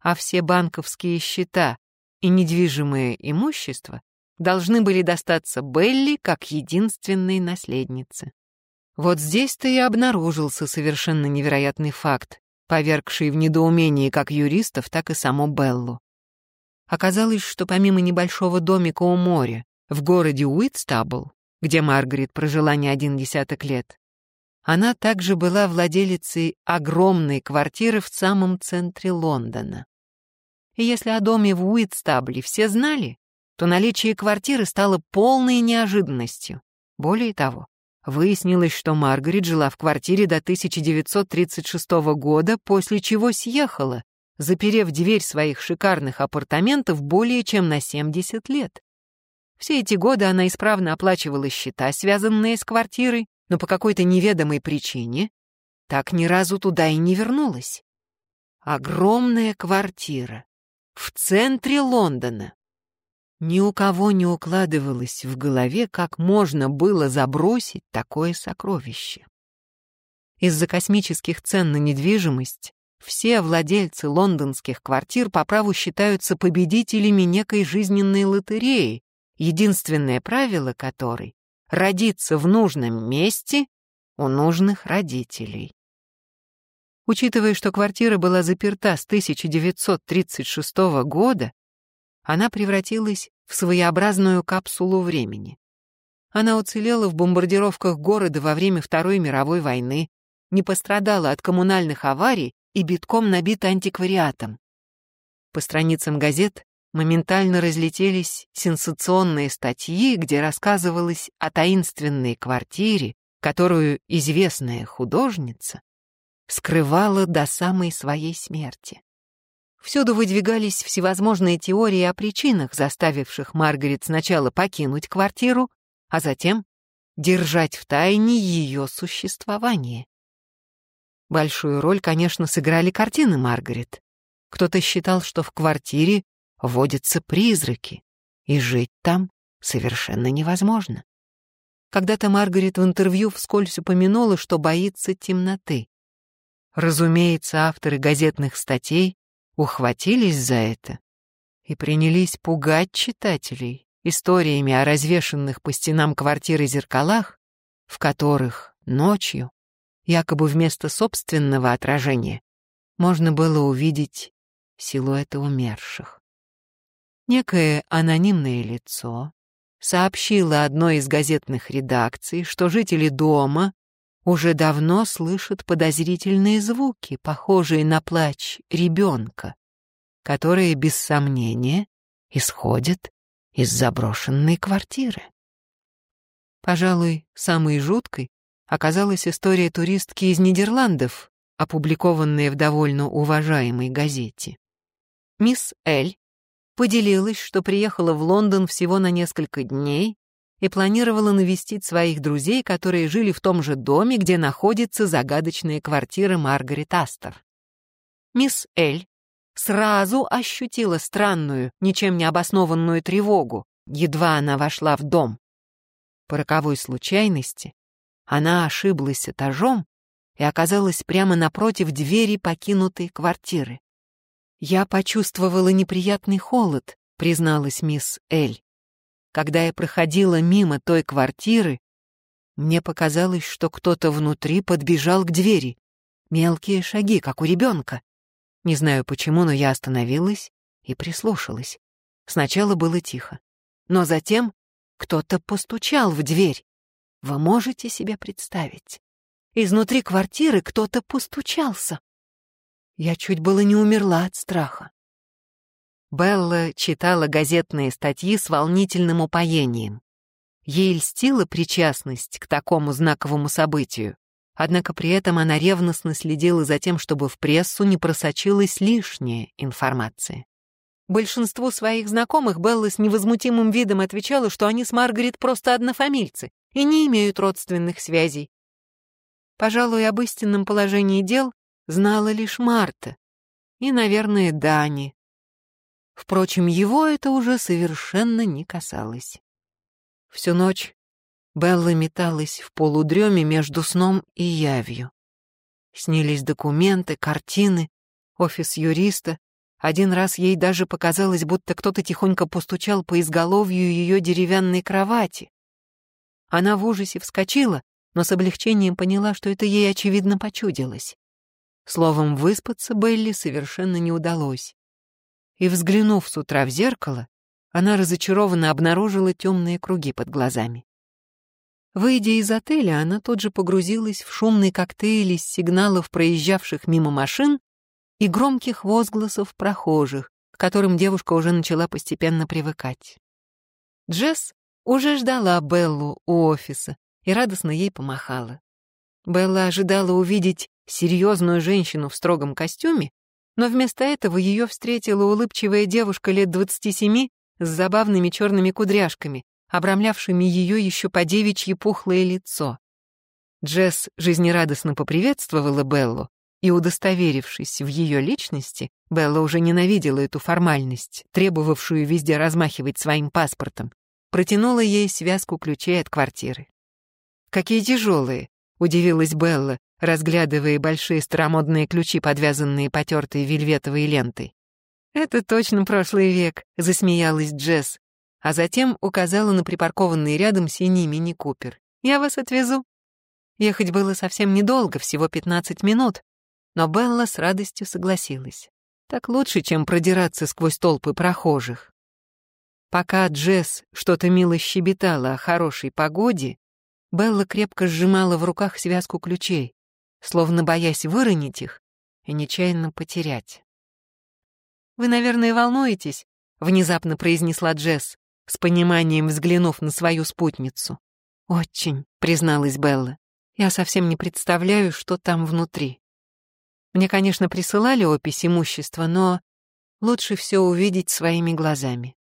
а все банковские счета и недвижимое имущество должны были достаться Белли как единственной наследнице. Вот здесь-то и обнаружился совершенно невероятный факт, повергший в недоумение как юристов, так и саму Беллу. Оказалось, что помимо небольшого домика у моря в городе Уитстабл, где Маргарет прожила не один десяток лет, она также была владелицей огромной квартиры в самом центре Лондона. И если о доме в Уитстабле все знали, то наличие квартиры стало полной неожиданностью. Более того, выяснилось, что Маргарет жила в квартире до 1936 года, после чего съехала, заперев дверь своих шикарных апартаментов более чем на 70 лет. Все эти годы она исправно оплачивала счета, связанные с квартирой, но по какой-то неведомой причине так ни разу туда и не вернулась. Огромная квартира в центре Лондона. Ни у кого не укладывалось в голове, как можно было забросить такое сокровище. Из-за космических цен на недвижимость все владельцы лондонских квартир по праву считаются победителями некой жизненной лотереи, единственное правило которой — родиться в нужном месте у нужных родителей. Учитывая, что квартира была заперта с 1936 года, она превратилась в своеобразную капсулу времени. Она уцелела в бомбардировках города во время Второй мировой войны, не пострадала от коммунальных аварий и битком набит антиквариатом. По страницам газет моментально разлетелись сенсационные статьи, где рассказывалось о таинственной квартире, которую известная художница скрывала до самой своей смерти. Всюду выдвигались всевозможные теории о причинах, заставивших Маргарет сначала покинуть квартиру, а затем держать в тайне ее существование. Большую роль, конечно, сыграли картины Маргарет. Кто-то считал, что в квартире водятся призраки, и жить там совершенно невозможно. Когда-то Маргарет в интервью вскользь упомянула, что боится темноты. Разумеется, авторы газетных статей ухватились за это и принялись пугать читателей историями о развешенных по стенам квартиры зеркалах, в которых ночью якобы вместо собственного отражения, можно было увидеть силуэты умерших. Некое анонимное лицо сообщило одной из газетных редакций, что жители дома уже давно слышат подозрительные звуки, похожие на плач ребенка, которые, без сомнения, исходят из заброшенной квартиры. Пожалуй, самой жуткой оказалась история туристки из Нидерландов, опубликованная в довольно уважаемой газете. Мисс Эль поделилась, что приехала в Лондон всего на несколько дней и планировала навестить своих друзей, которые жили в том же доме, где находится загадочная квартира Маргарет Астер. Мисс Эль сразу ощутила странную, ничем не обоснованную тревогу, едва она вошла в дом. По роковой случайности она ошиблась этажом и оказалась прямо напротив двери покинутой квартиры. Я почувствовала неприятный холод, призналась мисс Эль. Когда я проходила мимо той квартиры, мне показалось, что кто-то внутри подбежал к двери. Мелкие шаги, как у ребенка. Не знаю почему, но я остановилась и прислушалась. Сначала было тихо, но затем кто-то постучал в дверь. Вы можете себе представить? Изнутри квартиры кто-то постучался. Я чуть было не умерла от страха. Белла читала газетные статьи с волнительным упоением. Ей льстила причастность к такому знаковому событию, однако при этом она ревностно следила за тем, чтобы в прессу не просочилась лишняя информация. Большинству своих знакомых Белла с невозмутимым видом отвечала, что они с Маргарет просто однофамильцы и не имеют родственных связей. Пожалуй, об истинном положении дел знала лишь Марта и, наверное, Дани, Впрочем, его это уже совершенно не касалось. Всю ночь Белла металась в полудреме между сном и явью. Снились документы, картины, офис юриста. Один раз ей даже показалось, будто кто-то тихонько постучал по изголовью ее деревянной кровати. Она в ужасе вскочила, но с облегчением поняла, что это ей, очевидно, почудилось. Словом, выспаться Белли совершенно не удалось и, взглянув с утра в зеркало, она разочарованно обнаружила темные круги под глазами. Выйдя из отеля, она тут же погрузилась в шумный коктейль из сигналов проезжавших мимо машин и громких возгласов прохожих, к которым девушка уже начала постепенно привыкать. Джесс уже ждала Беллу у офиса и радостно ей помахала. Белла ожидала увидеть серьезную женщину в строгом костюме, но вместо этого ее встретила улыбчивая девушка лет двадцати семи с забавными черными кудряшками, обрамлявшими ее еще по девичьи пухлое лицо. Джесс жизнерадостно поприветствовала Беллу, и, удостоверившись в ее личности, Белла уже ненавидела эту формальность, требовавшую везде размахивать своим паспортом, протянула ей связку ключей от квартиры. «Какие тяжелые!» — удивилась Белла, разглядывая большие старомодные ключи, подвязанные потертой вельветовой лентой. «Это точно прошлый век», — засмеялась Джесс, а затем указала на припаркованный рядом синий мини-купер. «Я вас отвезу». Ехать было совсем недолго, всего 15 минут, но Белла с радостью согласилась. Так лучше, чем продираться сквозь толпы прохожих. Пока Джесс что-то мило щебетала о хорошей погоде, Белла крепко сжимала в руках связку ключей словно боясь выронить их и нечаянно потерять. «Вы, наверное, волнуетесь?» — внезапно произнесла Джесс, с пониманием взглянув на свою спутницу. «Очень», — призналась Белла. «Я совсем не представляю, что там внутри. Мне, конечно, присылали опись имущества, но лучше все увидеть своими глазами».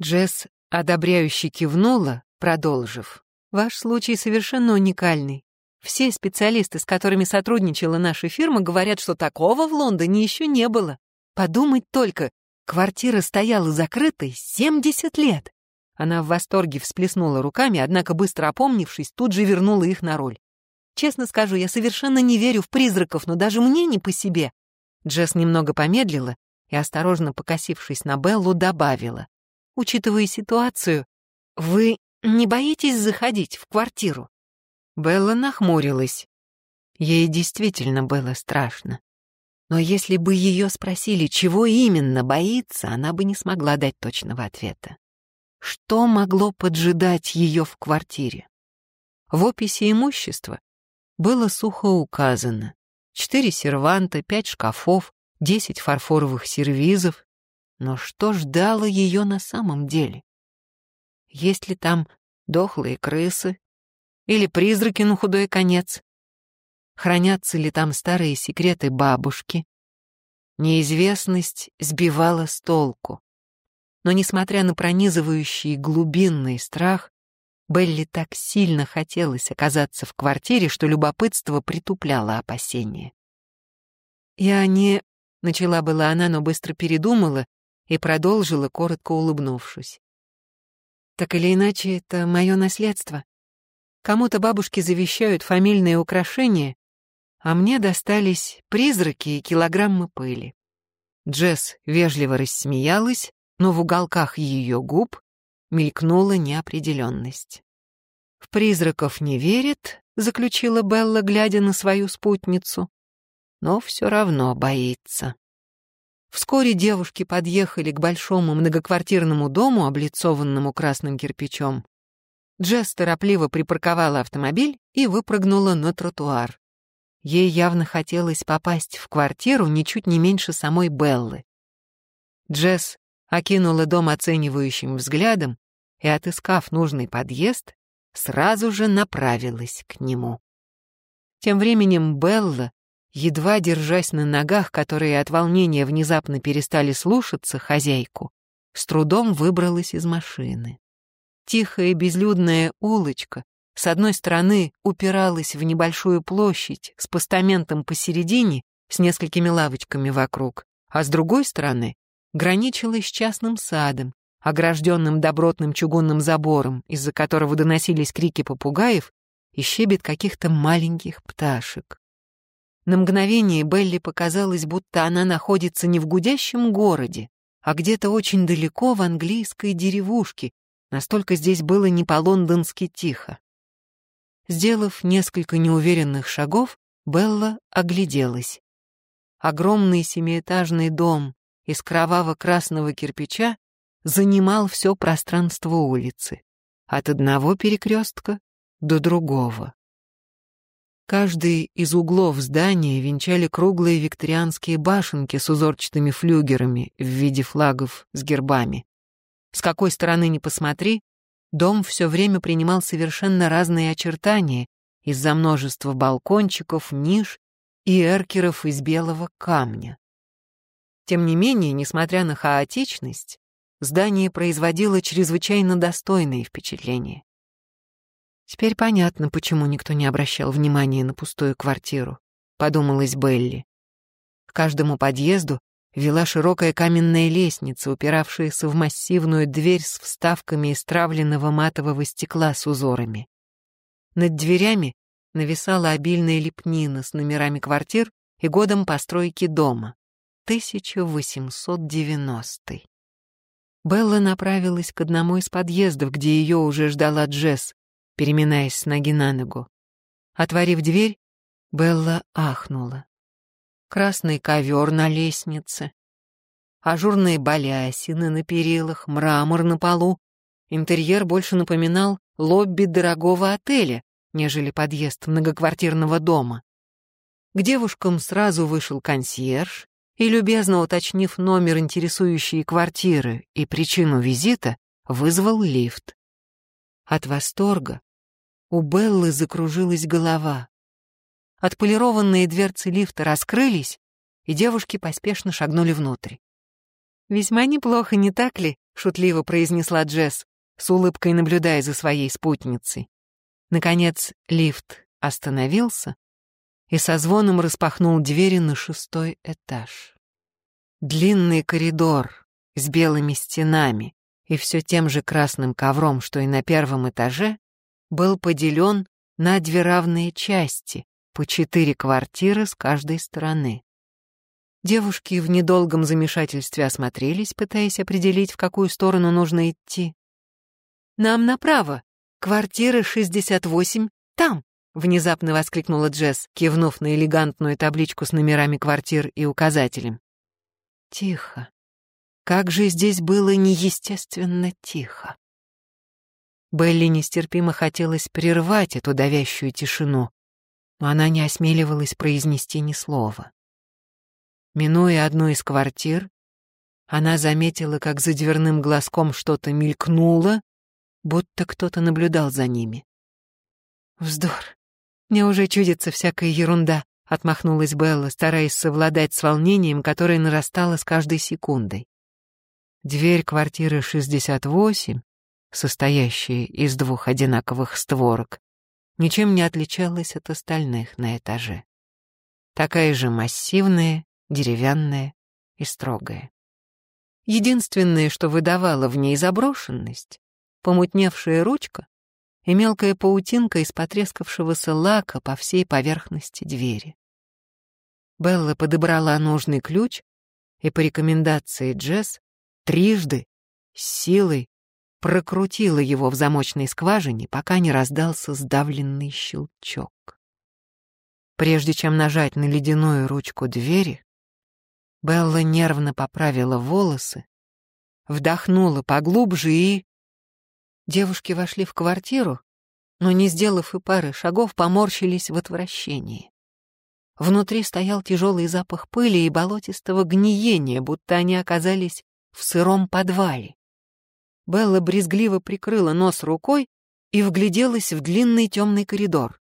Джесс одобряюще кивнула, продолжив. «Ваш случай совершенно уникальный. Все специалисты, с которыми сотрудничала наша фирма, говорят, что такого в Лондоне еще не было. Подумать только, квартира стояла закрытой 70 лет. Она в восторге всплеснула руками, однако, быстро опомнившись, тут же вернула их на роль. Честно скажу, я совершенно не верю в призраков, но даже мне не по себе. Джесс немного помедлила и, осторожно покосившись на Беллу, добавила. Учитывая ситуацию, вы не боитесь заходить в квартиру? Белла нахмурилась. Ей действительно было страшно. Но если бы ее спросили, чего именно боится, она бы не смогла дать точного ответа. Что могло поджидать ее в квартире? В описи имущества было сухо указано. Четыре серванта, пять шкафов, десять фарфоровых сервизов. Но что ждало ее на самом деле? Есть ли там дохлые крысы, или призраки на худой конец? Хранятся ли там старые секреты бабушки? Неизвестность сбивала с толку. Но, несмотря на пронизывающий глубинный страх, Белли так сильно хотелось оказаться в квартире, что любопытство притупляло опасения. «Я не...» — начала была она, но быстро передумала и продолжила, коротко улыбнувшись. «Так или иначе, это мое наследство. Кому-то бабушки завещают фамильные украшения, а мне достались призраки и килограммы пыли. Джесс вежливо рассмеялась, но в уголках ее губ мелькнула неопределенность. «В призраков не верит», — заключила Белла, глядя на свою спутницу, но все равно боится. Вскоре девушки подъехали к большому многоквартирному дому, облицованному красным кирпичом. Джесс торопливо припарковала автомобиль и выпрыгнула на тротуар. Ей явно хотелось попасть в квартиру ничуть не меньше самой Беллы. Джесс окинула дом оценивающим взглядом и, отыскав нужный подъезд, сразу же направилась к нему. Тем временем Белла, едва держась на ногах, которые от волнения внезапно перестали слушаться хозяйку, с трудом выбралась из машины. Тихая безлюдная улочка с одной стороны упиралась в небольшую площадь с постаментом посередине, с несколькими лавочками вокруг, а с другой стороны граничила с частным садом, огражденным добротным чугунным забором, из-за которого доносились крики попугаев и щебет каких-то маленьких пташек. На мгновение Белли показалось, будто она находится не в гудящем городе, а где-то очень далеко в английской деревушке, настолько здесь было не по-лондонски тихо. Сделав несколько неуверенных шагов, Белла огляделась. Огромный семиэтажный дом из кроваво-красного кирпича занимал все пространство улицы, от одного перекрестка до другого. Каждый из углов здания венчали круглые викторианские башенки с узорчатыми флюгерами в виде флагов с гербами. С какой стороны ни посмотри, Дом все время принимал совершенно разные очертания из-за множества балкончиков, ниш и эркеров из белого камня. Тем не менее, несмотря на хаотичность, здание производило чрезвычайно достойные впечатления. Теперь понятно, почему никто не обращал внимания на пустую квартиру, подумалась Белли. К каждому подъезду вела широкая каменная лестница, упиравшаяся в массивную дверь с вставками из травленного матового стекла с узорами. Над дверями нависала обильная лепнина с номерами квартир и годом постройки дома. 1890. Белла направилась к одному из подъездов, где ее уже ждала Джесс, переминаясь с ноги на ногу. Отворив дверь, Белла ахнула красный ковер на лестнице, ажурные балясины на перилах, мрамор на полу. Интерьер больше напоминал лобби дорогого отеля, нежели подъезд многоквартирного дома. К девушкам сразу вышел консьерж и, любезно уточнив номер интересующей квартиры и причину визита, вызвал лифт. От восторга у Беллы закружилась голова. Отполированные дверцы лифта раскрылись, и девушки поспешно шагнули внутрь. «Весьма неплохо, не так ли?» — шутливо произнесла Джесс, с улыбкой наблюдая за своей спутницей. Наконец лифт остановился и со звоном распахнул двери на шестой этаж. Длинный коридор с белыми стенами и все тем же красным ковром, что и на первом этаже, был поделен на две равные части, по четыре квартиры с каждой стороны. Девушки в недолгом замешательстве осмотрелись, пытаясь определить, в какую сторону нужно идти. «Нам направо. Квартира 68 там!» — внезапно воскликнула Джесс, кивнув на элегантную табличку с номерами квартир и указателем. Тихо. Как же здесь было неестественно тихо. Белли нестерпимо хотелось прервать эту давящую тишину, но она не осмеливалась произнести ни слова. Минуя одну из квартир, она заметила, как за дверным глазком что-то мелькнуло, будто кто-то наблюдал за ними. «Вздор! Мне уже чудится всякая ерунда», — отмахнулась Белла, стараясь совладать с волнением, которое нарастало с каждой секундой. Дверь квартиры 68, состоящая из двух одинаковых створок, ничем не отличалась от остальных на этаже. Такая же массивная, деревянная и строгая. Единственное, что выдавало в ней заброшенность, помутневшая ручка и мелкая паутинка из потрескавшегося лака по всей поверхности двери. Белла подобрала нужный ключ и по рекомендации Джесс трижды с силой прокрутила его в замочной скважине, пока не раздался сдавленный щелчок. Прежде чем нажать на ледяную ручку двери, Белла нервно поправила волосы, вдохнула поглубже и... Девушки вошли в квартиру, но, не сделав и пары шагов, поморщились в отвращении. Внутри стоял тяжелый запах пыли и болотистого гниения, будто они оказались в сыром подвале. Белла брезгливо прикрыла нос рукой и вгляделась в длинный темный коридор.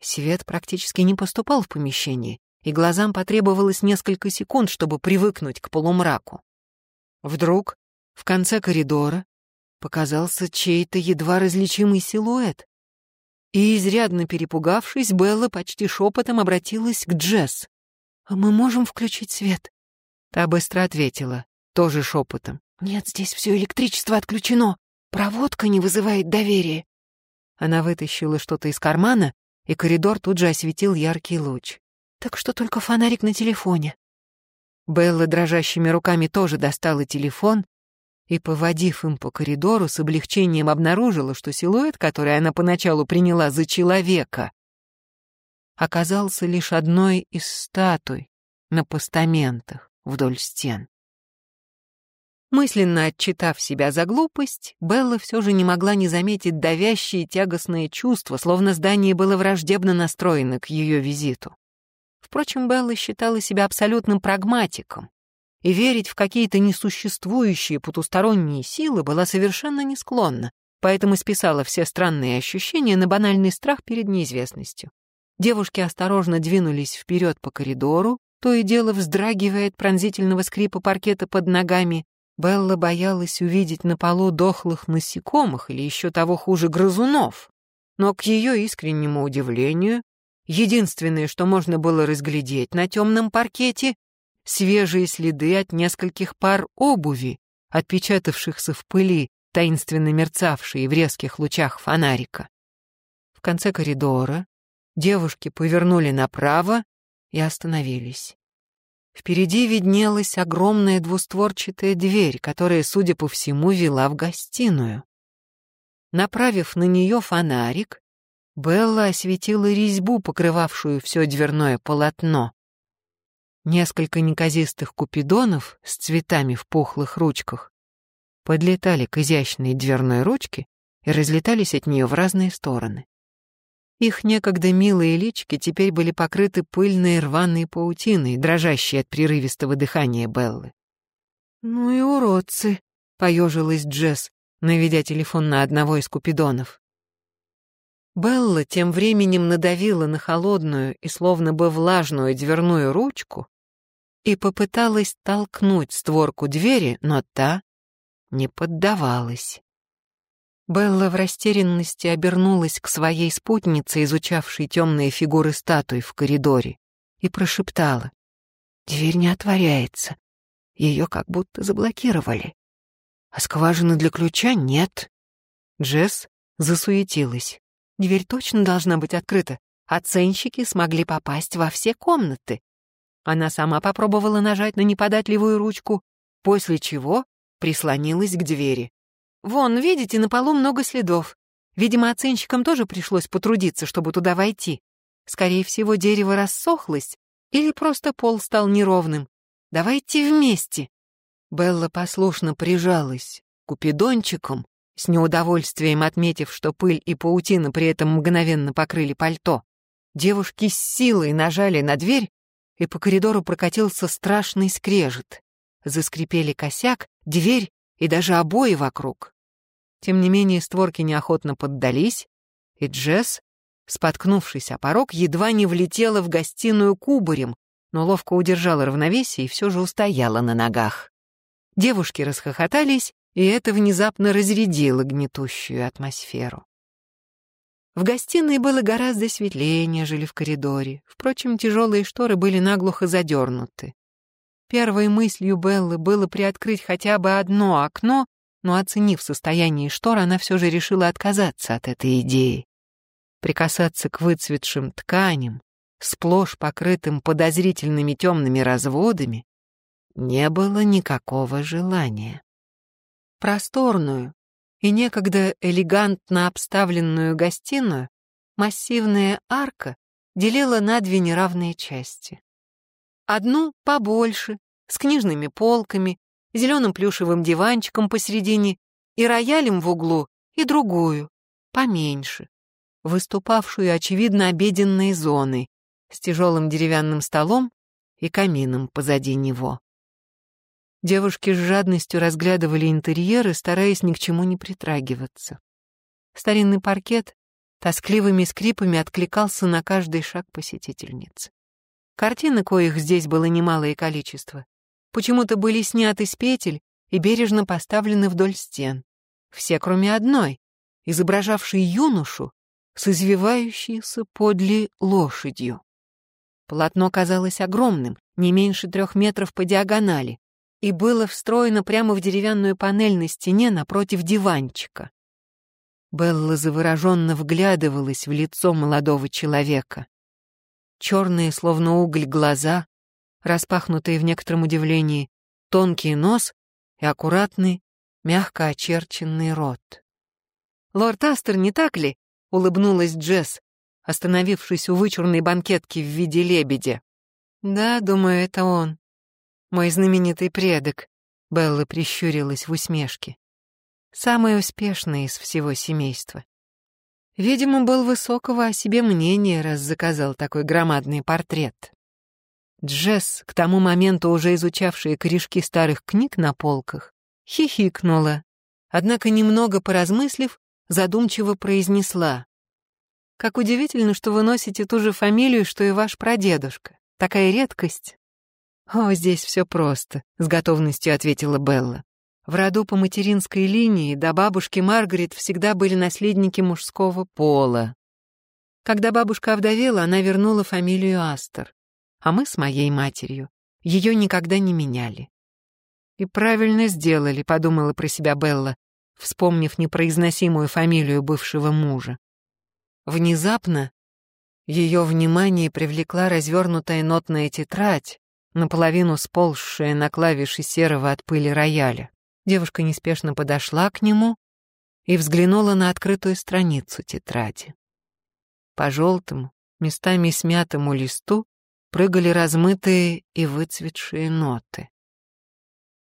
Свет практически не поступал в помещение, и глазам потребовалось несколько секунд, чтобы привыкнуть к полумраку. Вдруг в конце коридора показался чей-то едва различимый силуэт. И, изрядно перепугавшись, Белла почти шепотом обратилась к Джесс. «А мы можем включить свет?» Та быстро ответила, тоже шепотом. «Нет, здесь все электричество отключено. Проводка не вызывает доверия». Она вытащила что-то из кармана, и коридор тут же осветил яркий луч. «Так что только фонарик на телефоне». Белла дрожащими руками тоже достала телефон и, поводив им по коридору, с облегчением обнаружила, что силуэт, который она поначалу приняла за человека, оказался лишь одной из статуй на постаментах вдоль стен. Мысленно отчитав себя за глупость, Белла все же не могла не заметить давящие тягостные чувства, словно здание было враждебно настроено к ее визиту. Впрочем, Белла считала себя абсолютным прагматиком и верить в какие-то несуществующие потусторонние силы была совершенно не склонна, поэтому списала все странные ощущения на банальный страх перед неизвестностью. Девушки осторожно двинулись вперед по коридору, то и дело вздрагивая от пронзительного скрипа паркета под ногами. Белла боялась увидеть на полу дохлых насекомых или еще того хуже грызунов. Но к ее искреннему удивлению, единственное, что можно было разглядеть на темном паркете, свежие следы от нескольких пар обуви, отпечатавшихся в пыли, таинственно мерцавшие в резких лучах фонарика. В конце коридора девушки повернули направо и остановились. Впереди виднелась огромная двустворчатая дверь, которая, судя по всему, вела в гостиную. Направив на нее фонарик, Белла осветила резьбу, покрывавшую все дверное полотно. Несколько неказистых купидонов с цветами в пухлых ручках подлетали к изящной дверной ручке и разлетались от нее в разные стороны. Их некогда милые лички теперь были покрыты пыльной рваной паутиной, дрожащей от прерывистого дыхания Беллы. «Ну и уродцы», — поежилась Джесс, наведя телефон на одного из купидонов. Белла тем временем надавила на холодную и словно бы влажную дверную ручку и попыталась толкнуть створку двери, но та не поддавалась. Белла в растерянности обернулась к своей спутнице, изучавшей темные фигуры статуй в коридоре, и прошептала. «Дверь не отворяется. Ее как будто заблокировали. А скважины для ключа нет». Джесс засуетилась. «Дверь точно должна быть открыта. Оценщики смогли попасть во все комнаты. Она сама попробовала нажать на неподатливую ручку, после чего прислонилась к двери. «Вон, видите, на полу много следов. Видимо, оценщикам тоже пришлось потрудиться, чтобы туда войти. Скорее всего, дерево рассохлось или просто пол стал неровным. Давайте вместе». Белла послушно прижалась к купидончикам, с неудовольствием отметив, что пыль и паутина при этом мгновенно покрыли пальто. Девушки с силой нажали на дверь, и по коридору прокатился страшный скрежет. Заскрипели косяк, дверь и даже обои вокруг. Тем не менее створки неохотно поддались, и Джесс, споткнувшись о порог, едва не влетела в гостиную кубарем, но ловко удержала равновесие и все же устояла на ногах. Девушки расхохотались, и это внезапно разрядило гнетущую атмосферу. В гостиной было гораздо светлее, нежели в коридоре. Впрочем, тяжелые шторы были наглухо задернуты. Первой мыслью Беллы было приоткрыть хотя бы одно окно, но, оценив состояние штор, она все же решила отказаться от этой идеи. Прикасаться к выцветшим тканям, сплошь покрытым подозрительными темными разводами, не было никакого желания. Просторную и некогда элегантно обставленную гостиную массивная арка делила на две неравные части. Одну побольше, с книжными полками, зеленым плюшевым диванчиком посередине и роялем в углу, и другую, поменьше, выступавшую, очевидно, обеденной зоной, с тяжелым деревянным столом и камином позади него. Девушки с жадностью разглядывали интерьеры, стараясь ни к чему не притрагиваться. Старинный паркет тоскливыми скрипами откликался на каждый шаг посетительницы. Картины, коих здесь было немалое количество, почему-то были сняты с петель и бережно поставлены вдоль стен. Все, кроме одной, изображавшей юношу с извивающейся подле лошадью. Полотно казалось огромным, не меньше трех метров по диагонали, и было встроено прямо в деревянную панель на стене напротив диванчика. Белла завороженно вглядывалась в лицо молодого человека. Черные, словно уголь, глаза, распахнутые в некотором удивлении, тонкий нос и аккуратный, мягко очерченный рот. «Лорд Астер, не так ли?» — улыбнулась Джесс, остановившись у вычурной банкетки в виде лебедя. «Да, думаю, это он. Мой знаменитый предок», — Белла прищурилась в усмешке. «Самый успешный из всего семейства. Видимо, был высокого о себе мнения, раз заказал такой громадный портрет». Джесс, к тому моменту уже изучавшая корешки старых книг на полках, хихикнула, однако, немного поразмыслив, задумчиво произнесла. «Как удивительно, что вы носите ту же фамилию, что и ваш прадедушка. Такая редкость». «О, здесь все просто», — с готовностью ответила Белла. В роду по материнской линии до бабушки Маргарет всегда были наследники мужского пола. Когда бабушка овдовела, она вернула фамилию Астер а мы с моей матерью ее никогда не меняли. И правильно сделали, подумала про себя Белла, вспомнив непроизносимую фамилию бывшего мужа. Внезапно ее внимание привлекла развернутая нотная тетрадь, наполовину сползшая на клавиши серого от пыли рояля. Девушка неспешно подошла к нему и взглянула на открытую страницу тетради. По желтому, местами смятому листу прыгали размытые и выцветшие ноты.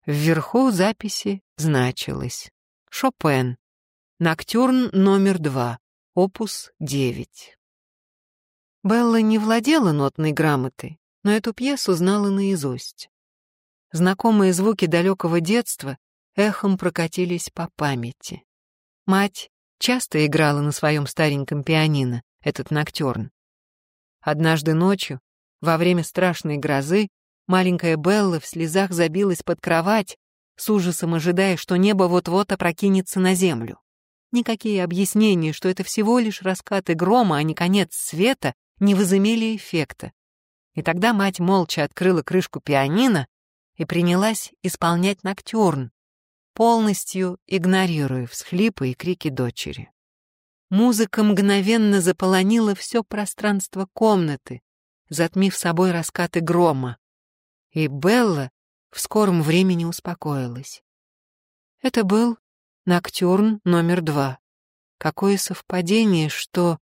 Вверху записи значилось «Шопен», «Ноктюрн номер два», опус 9. Белла не владела нотной грамотой, но эту пьесу знала наизусть. Знакомые звуки далекого детства эхом прокатились по памяти. Мать часто играла на своем стареньком пианино этот ноктюрн. Однажды ночью во время страшной грозы маленькая Белла в слезах забилась под кровать, с ужасом ожидая, что небо вот-вот опрокинется на землю. Никакие объяснения, что это всего лишь раскаты грома, а не конец света, не возымели эффекта. И тогда мать молча открыла крышку пианино и принялась исполнять ноктюрн, полностью игнорируя всхлипы и крики дочери. Музыка мгновенно заполонила все пространство комнаты, затмив собой раскаты грома. И Белла в скором времени успокоилась. Это был Ноктюрн номер два. Какое совпадение, что...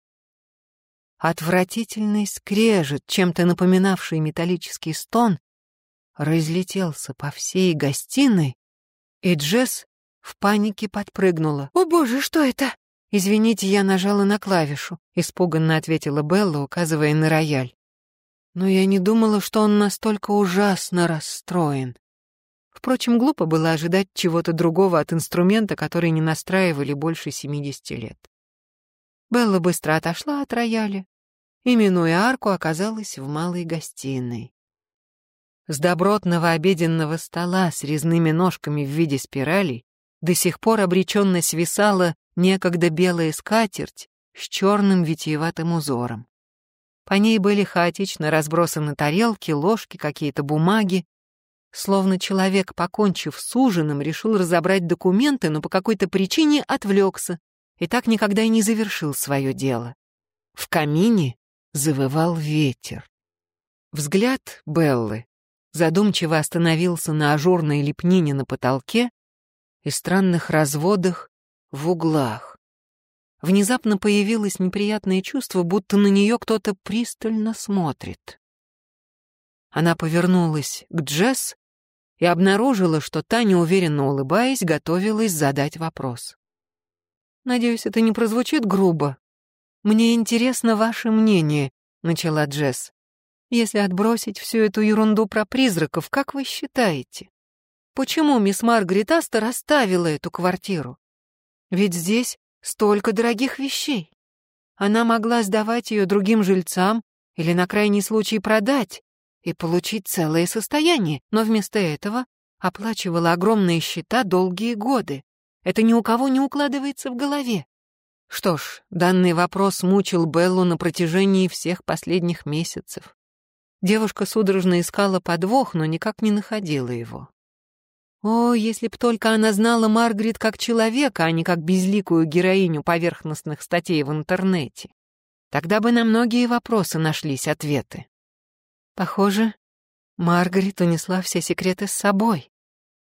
Отвратительный скрежет, чем-то напоминавший металлический стон, разлетелся по всей гостиной, и Джесс в панике подпрыгнула. «О боже, что это?» «Извините, я нажала на клавишу», — испуганно ответила Белла, указывая на рояль но я не думала, что он настолько ужасно расстроен. Впрочем, глупо было ожидать чего-то другого от инструмента, который не настраивали больше 70 лет. Белла быстро отошла от рояля и, минуя арку, оказалась в малой гостиной. С добротного обеденного стола с резными ножками в виде спиралей до сих пор обреченно свисала некогда белая скатерть с черным витиеватым узором. По ней были хаотично разбросаны тарелки, ложки, какие-то бумаги. Словно человек, покончив с ужином, решил разобрать документы, но по какой-то причине отвлекся и так никогда и не завершил свое дело. В камине завывал ветер. Взгляд Беллы задумчиво остановился на ажурной лепнине на потолке и странных разводах в углах. Внезапно появилось неприятное чувство, будто на нее кто-то пристально смотрит. Она повернулась к Джесс и обнаружила, что та, неуверенно улыбаясь, готовилась задать вопрос. «Надеюсь, это не прозвучит грубо. Мне интересно ваше мнение», — начала Джесс. «Если отбросить всю эту ерунду про призраков, как вы считаете, почему мисс Маргарет Астер оставила эту квартиру? Ведь здесь столько дорогих вещей. Она могла сдавать ее другим жильцам или на крайний случай продать и получить целое состояние, но вместо этого оплачивала огромные счета долгие годы. Это ни у кого не укладывается в голове. Что ж, данный вопрос мучил Беллу на протяжении всех последних месяцев. Девушка судорожно искала подвох, но никак не находила его. О, если б только она знала Маргарет как человека, а не как безликую героиню поверхностных статей в интернете. Тогда бы на многие вопросы нашлись ответы. Похоже, Маргарет унесла все секреты с собой.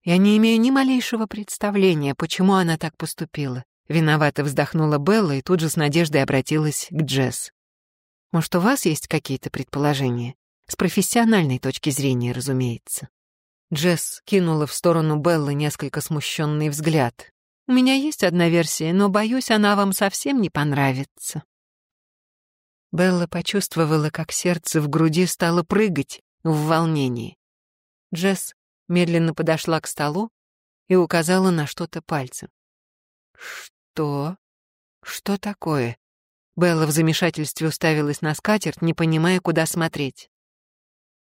Я не имею ни малейшего представления, почему она так поступила. Виновато вздохнула Белла и тут же с надеждой обратилась к Джесс. Может, у вас есть какие-то предположения? С профессиональной точки зрения, разумеется. Джесс кинула в сторону Беллы несколько смущенный взгляд. «У меня есть одна версия, но, боюсь, она вам совсем не понравится». Белла почувствовала, как сердце в груди стало прыгать в волнении. Джесс медленно подошла к столу и указала на что-то пальцем. «Что? Что такое?» Белла в замешательстве уставилась на скатерть, не понимая, куда смотреть.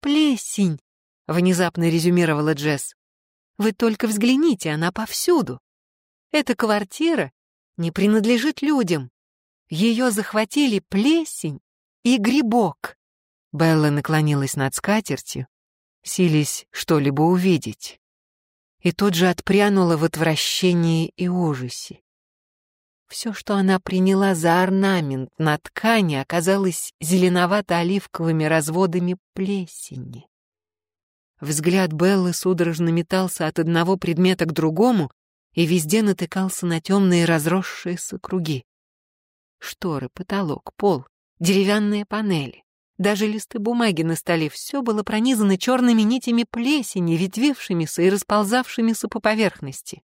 «Плесень!» Внезапно резюмировала Джесс. Вы только взгляните, она повсюду. Эта квартира не принадлежит людям. Ее захватили плесень и грибок. Белла наклонилась над скатертью, сились что-либо увидеть. И тут же отпрянула в отвращении и ужасе. Все, что она приняла за орнамент на ткани, оказалось зеленовато-оливковыми разводами плесени. Взгляд Беллы судорожно метался от одного предмета к другому и везде натыкался на темные разросшиеся круги. Шторы, потолок, пол, деревянные панели, даже листы бумаги на столе — все было пронизано черными нитями плесени, ветвившимися и расползавшимися по поверхности.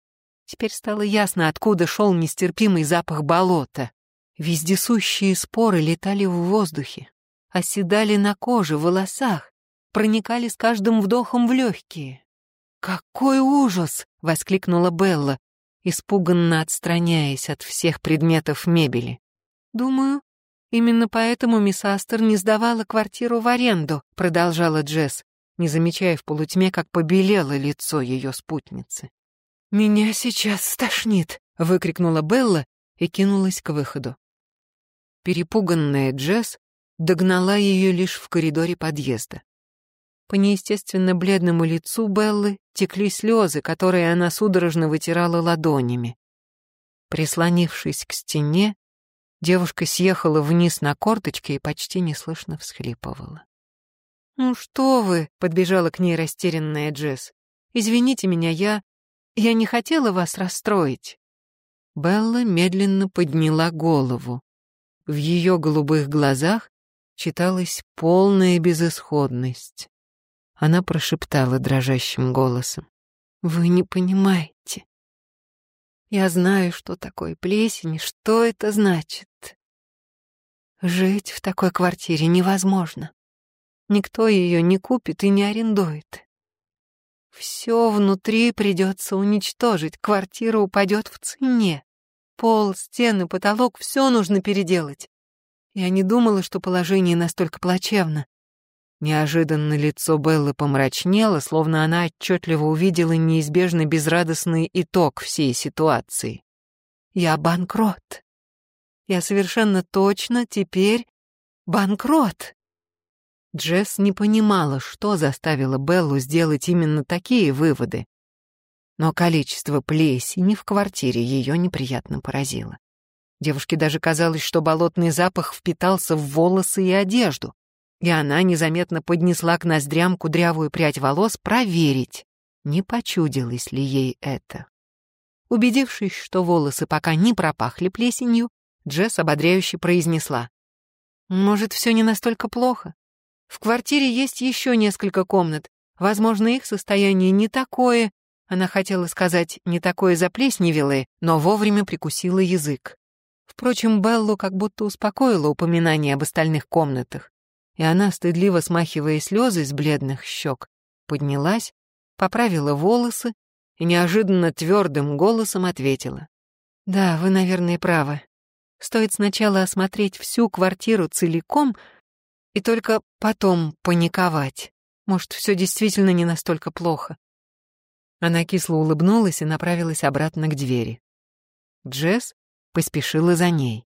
Теперь стало ясно, откуда шел нестерпимый запах болота. Вездесущие споры летали в воздухе, оседали на коже, волосах, проникали с каждым вдохом в легкие. «Какой ужас!» — воскликнула Белла, испуганно отстраняясь от всех предметов мебели. «Думаю, именно поэтому мисс Астер не сдавала квартиру в аренду», — продолжала Джесс, не замечая в полутьме, как побелело лицо ее спутницы. «Меня сейчас стошнит!» — выкрикнула Белла и кинулась к выходу. Перепуганная Джесс догнала ее лишь в коридоре подъезда. По неестественно бледному лицу Беллы текли слезы, которые она судорожно вытирала ладонями. Прислонившись к стене, девушка съехала вниз на корточки и почти неслышно всхлипывала. «Ну что вы?» — подбежала к ней растерянная Джесс. «Извините меня, я... я не хотела вас расстроить». Белла медленно подняла голову. В ее голубых глазах читалась полная безысходность. Она прошептала дрожащим голосом. «Вы не понимаете. Я знаю, что такое плесень что это значит. Жить в такой квартире невозможно. Никто ее не купит и не арендует. Все внутри придется уничтожить, квартира упадет в цене. Пол, стены, потолок — все нужно переделать. Я не думала, что положение настолько плачевно. Неожиданно лицо Беллы помрачнело, словно она отчетливо увидела неизбежный безрадостный итог всей ситуации. «Я банкрот. Я совершенно точно теперь банкрот». Джесс не понимала, что заставило Беллу сделать именно такие выводы. Но количество плесени в квартире ее неприятно поразило. Девушке даже казалось, что болотный запах впитался в волосы и одежду и она незаметно поднесла к ноздрям кудрявую прядь волос проверить, не почудилось ли ей это. Убедившись, что волосы пока не пропахли плесенью, Джесс ободряюще произнесла. «Может, все не настолько плохо? В квартире есть еще несколько комнат. Возможно, их состояние не такое...» Она хотела сказать «не такое заплесневелое», но вовремя прикусила язык. Впрочем, Беллу как будто успокоило упоминание об остальных комнатах, и она, стыдливо смахивая слезы с бледных щек, поднялась, поправила волосы и неожиданно твердым голосом ответила. «Да, вы, наверное, правы. Стоит сначала осмотреть всю квартиру целиком и только потом паниковать. Может, все действительно не настолько плохо». Она кисло улыбнулась и направилась обратно к двери. Джесс поспешила за ней.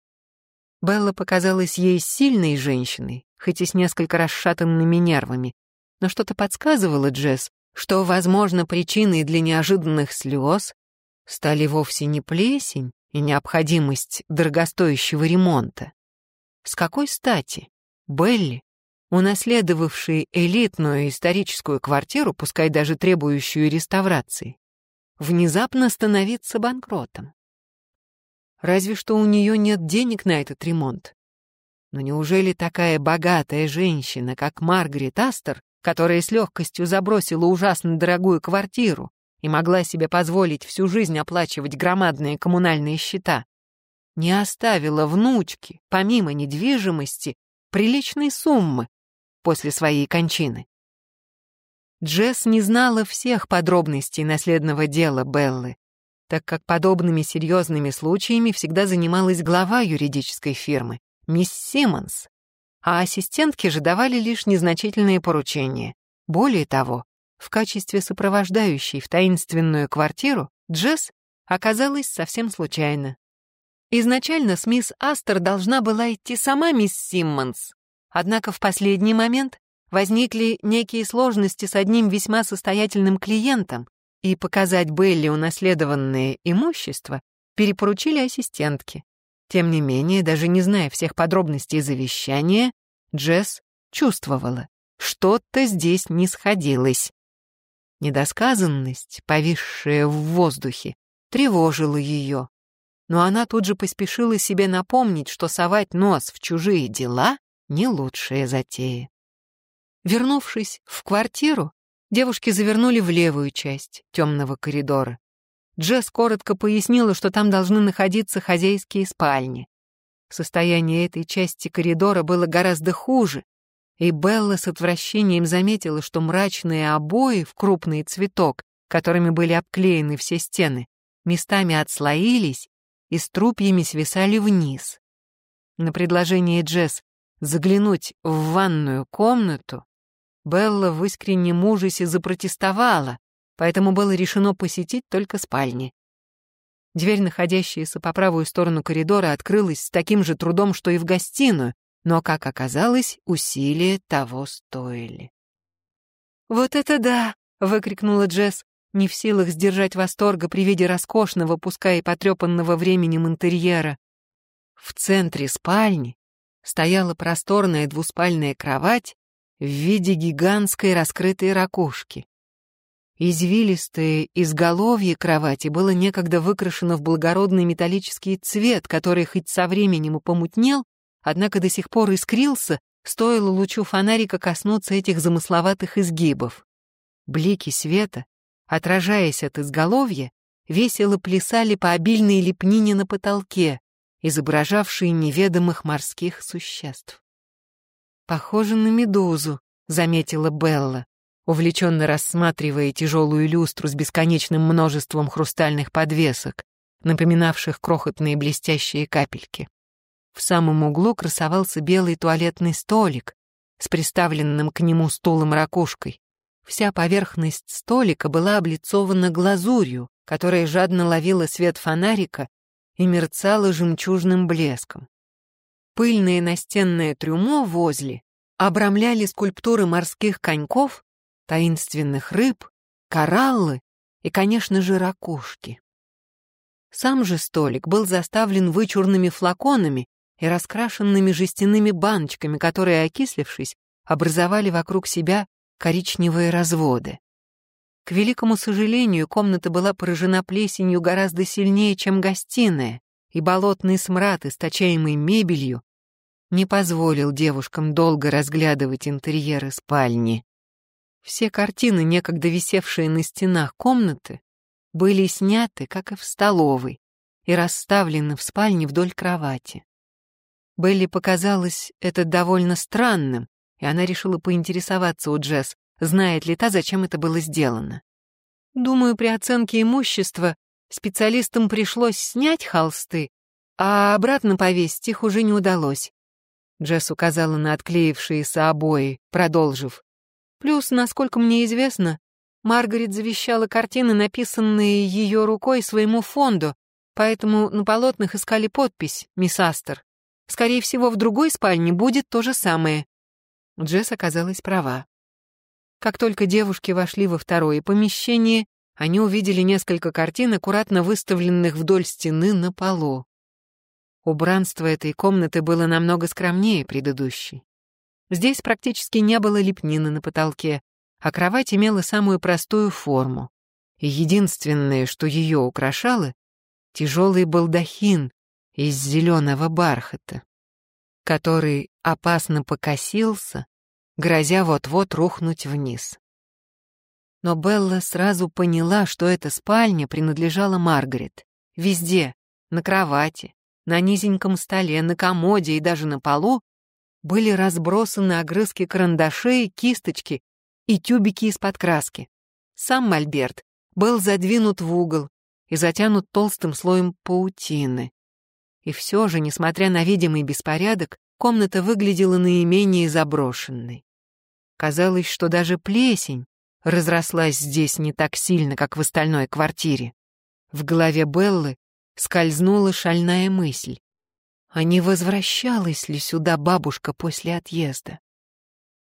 Белла показалась ей сильной женщиной, хоть и с несколько расшатанными нервами, но что-то подсказывало Джесс, что, возможно, причиной для неожиданных слез стали вовсе не плесень и необходимость дорогостоящего ремонта. С какой стати Белли, унаследовавшей элитную историческую квартиру, пускай даже требующую реставрации, внезапно становиться банкротом? Разве что у нее нет денег на этот ремонт. Но неужели такая богатая женщина, как Маргарет Астер, которая с легкостью забросила ужасно дорогую квартиру и могла себе позволить всю жизнь оплачивать громадные коммунальные счета, не оставила внучке, помимо недвижимости, приличной суммы после своей кончины. Джесс не знала всех подробностей наследного дела Беллы, так как подобными серьезными случаями всегда занималась глава юридической фирмы, мисс Симмонс, а ассистентки же давали лишь незначительные поручения. Более того, в качестве сопровождающей в таинственную квартиру Джесс оказалась совсем случайно. Изначально с мисс Астер должна была идти сама мисс Симмонс, однако в последний момент возникли некие сложности с одним весьма состоятельным клиентом, и показать Белли унаследованное имущество перепоручили ассистентке. Тем не менее, даже не зная всех подробностей завещания, Джесс чувствовала, что-то здесь не сходилось. Недосказанность, повисшая в воздухе, тревожила ее. Но она тут же поспешила себе напомнить, что совать нос в чужие дела — не лучшая затея. Вернувшись в квартиру, девушки завернули в левую часть темного коридора. Джесс коротко пояснила, что там должны находиться хозяйские спальни. Состояние этой части коридора было гораздо хуже, и Белла с отвращением заметила, что мрачные обои в крупный цветок, которыми были обклеены все стены, местами отслоились и струпьями свисали вниз. На предложение Джесс заглянуть в ванную комнату Белла в искреннем ужасе запротестовала, поэтому было решено посетить только спальни. Дверь, находящаяся по правую сторону коридора, открылась с таким же трудом, что и в гостиную, но, как оказалось, усилия того стоили. «Вот это да!» — выкрикнула Джесс, не в силах сдержать восторга при виде роскошного, пускай и потрепанного временем интерьера. В центре спальни стояла просторная двуспальная кровать в виде гигантской раскрытой ракушки. Извилистое изголовье кровати было некогда выкрашено в благородный металлический цвет, который хоть со временем и помутнел, однако до сих пор искрился, стоило лучу фонарика коснуться этих замысловатых изгибов. Блики света, отражаясь от изголовья, весело плясали по обильной лепнине на потолке, изображавшей неведомых морских существ. «Похоже на медузу», — заметила Белла увлеченно рассматривая тяжелую люстру с бесконечным множеством хрустальных подвесок, напоминавших крохотные блестящие капельки. В самом углу красовался белый туалетный столик с приставленным к нему стулом-ракушкой. Вся поверхность столика была облицована глазурью, которая жадно ловила свет фонарика и мерцала жемчужным блеском. Пыльное настенное трюмо возле обрамляли скульптуры морских коньков таинственных рыб, кораллы и, конечно же, ракушки. Сам же столик был заставлен вычурными флаконами и раскрашенными жестяными баночками, которые, окислившись, образовали вокруг себя коричневые разводы. К великому сожалению, комната была поражена плесенью гораздо сильнее, чем гостиная, и болотный смрад, источаемый мебелью, не позволил девушкам долго разглядывать интерьеры спальни. Все картины, некогда висевшие на стенах комнаты, были сняты, как и в столовой, и расставлены в спальне вдоль кровати. Белли показалось это довольно странным, и она решила поинтересоваться у Джесс, знает ли та, зачем это было сделано. Думаю, при оценке имущества специалистам пришлось снять холсты, а обратно повесить их уже не удалось. Джесс указала на отклеившиеся обои, продолжив. Плюс, насколько мне известно, Маргарет завещала картины, написанные ее рукой своему фонду, поэтому на полотнах искали подпись «Мисс Астер». Скорее всего, в другой спальне будет то же самое. Джесс оказалась права. Как только девушки вошли во второе помещение, они увидели несколько картин, аккуратно выставленных вдоль стены на полу. Убранство этой комнаты было намного скромнее предыдущей. Здесь практически не было лепнины на потолке, а кровать имела самую простую форму. И единственное, что ее украшало, тяжелый балдахин из зеленого бархата, который опасно покосился грозя вот-вот рухнуть вниз. Но Белла сразу поняла, что эта спальня принадлежала Маргарет. Везде, на кровати, на низеньком столе, на комоде и даже на полу были разбросаны огрызки карандашей, кисточки и тюбики из-под краски. Сам Мольберт был задвинут в угол и затянут толстым слоем паутины. И все же, несмотря на видимый беспорядок, комната выглядела наименее заброшенной. Казалось, что даже плесень разрослась здесь не так сильно, как в остальной квартире. В голове Беллы скользнула шальная мысль. А не возвращалась ли сюда бабушка после отъезда?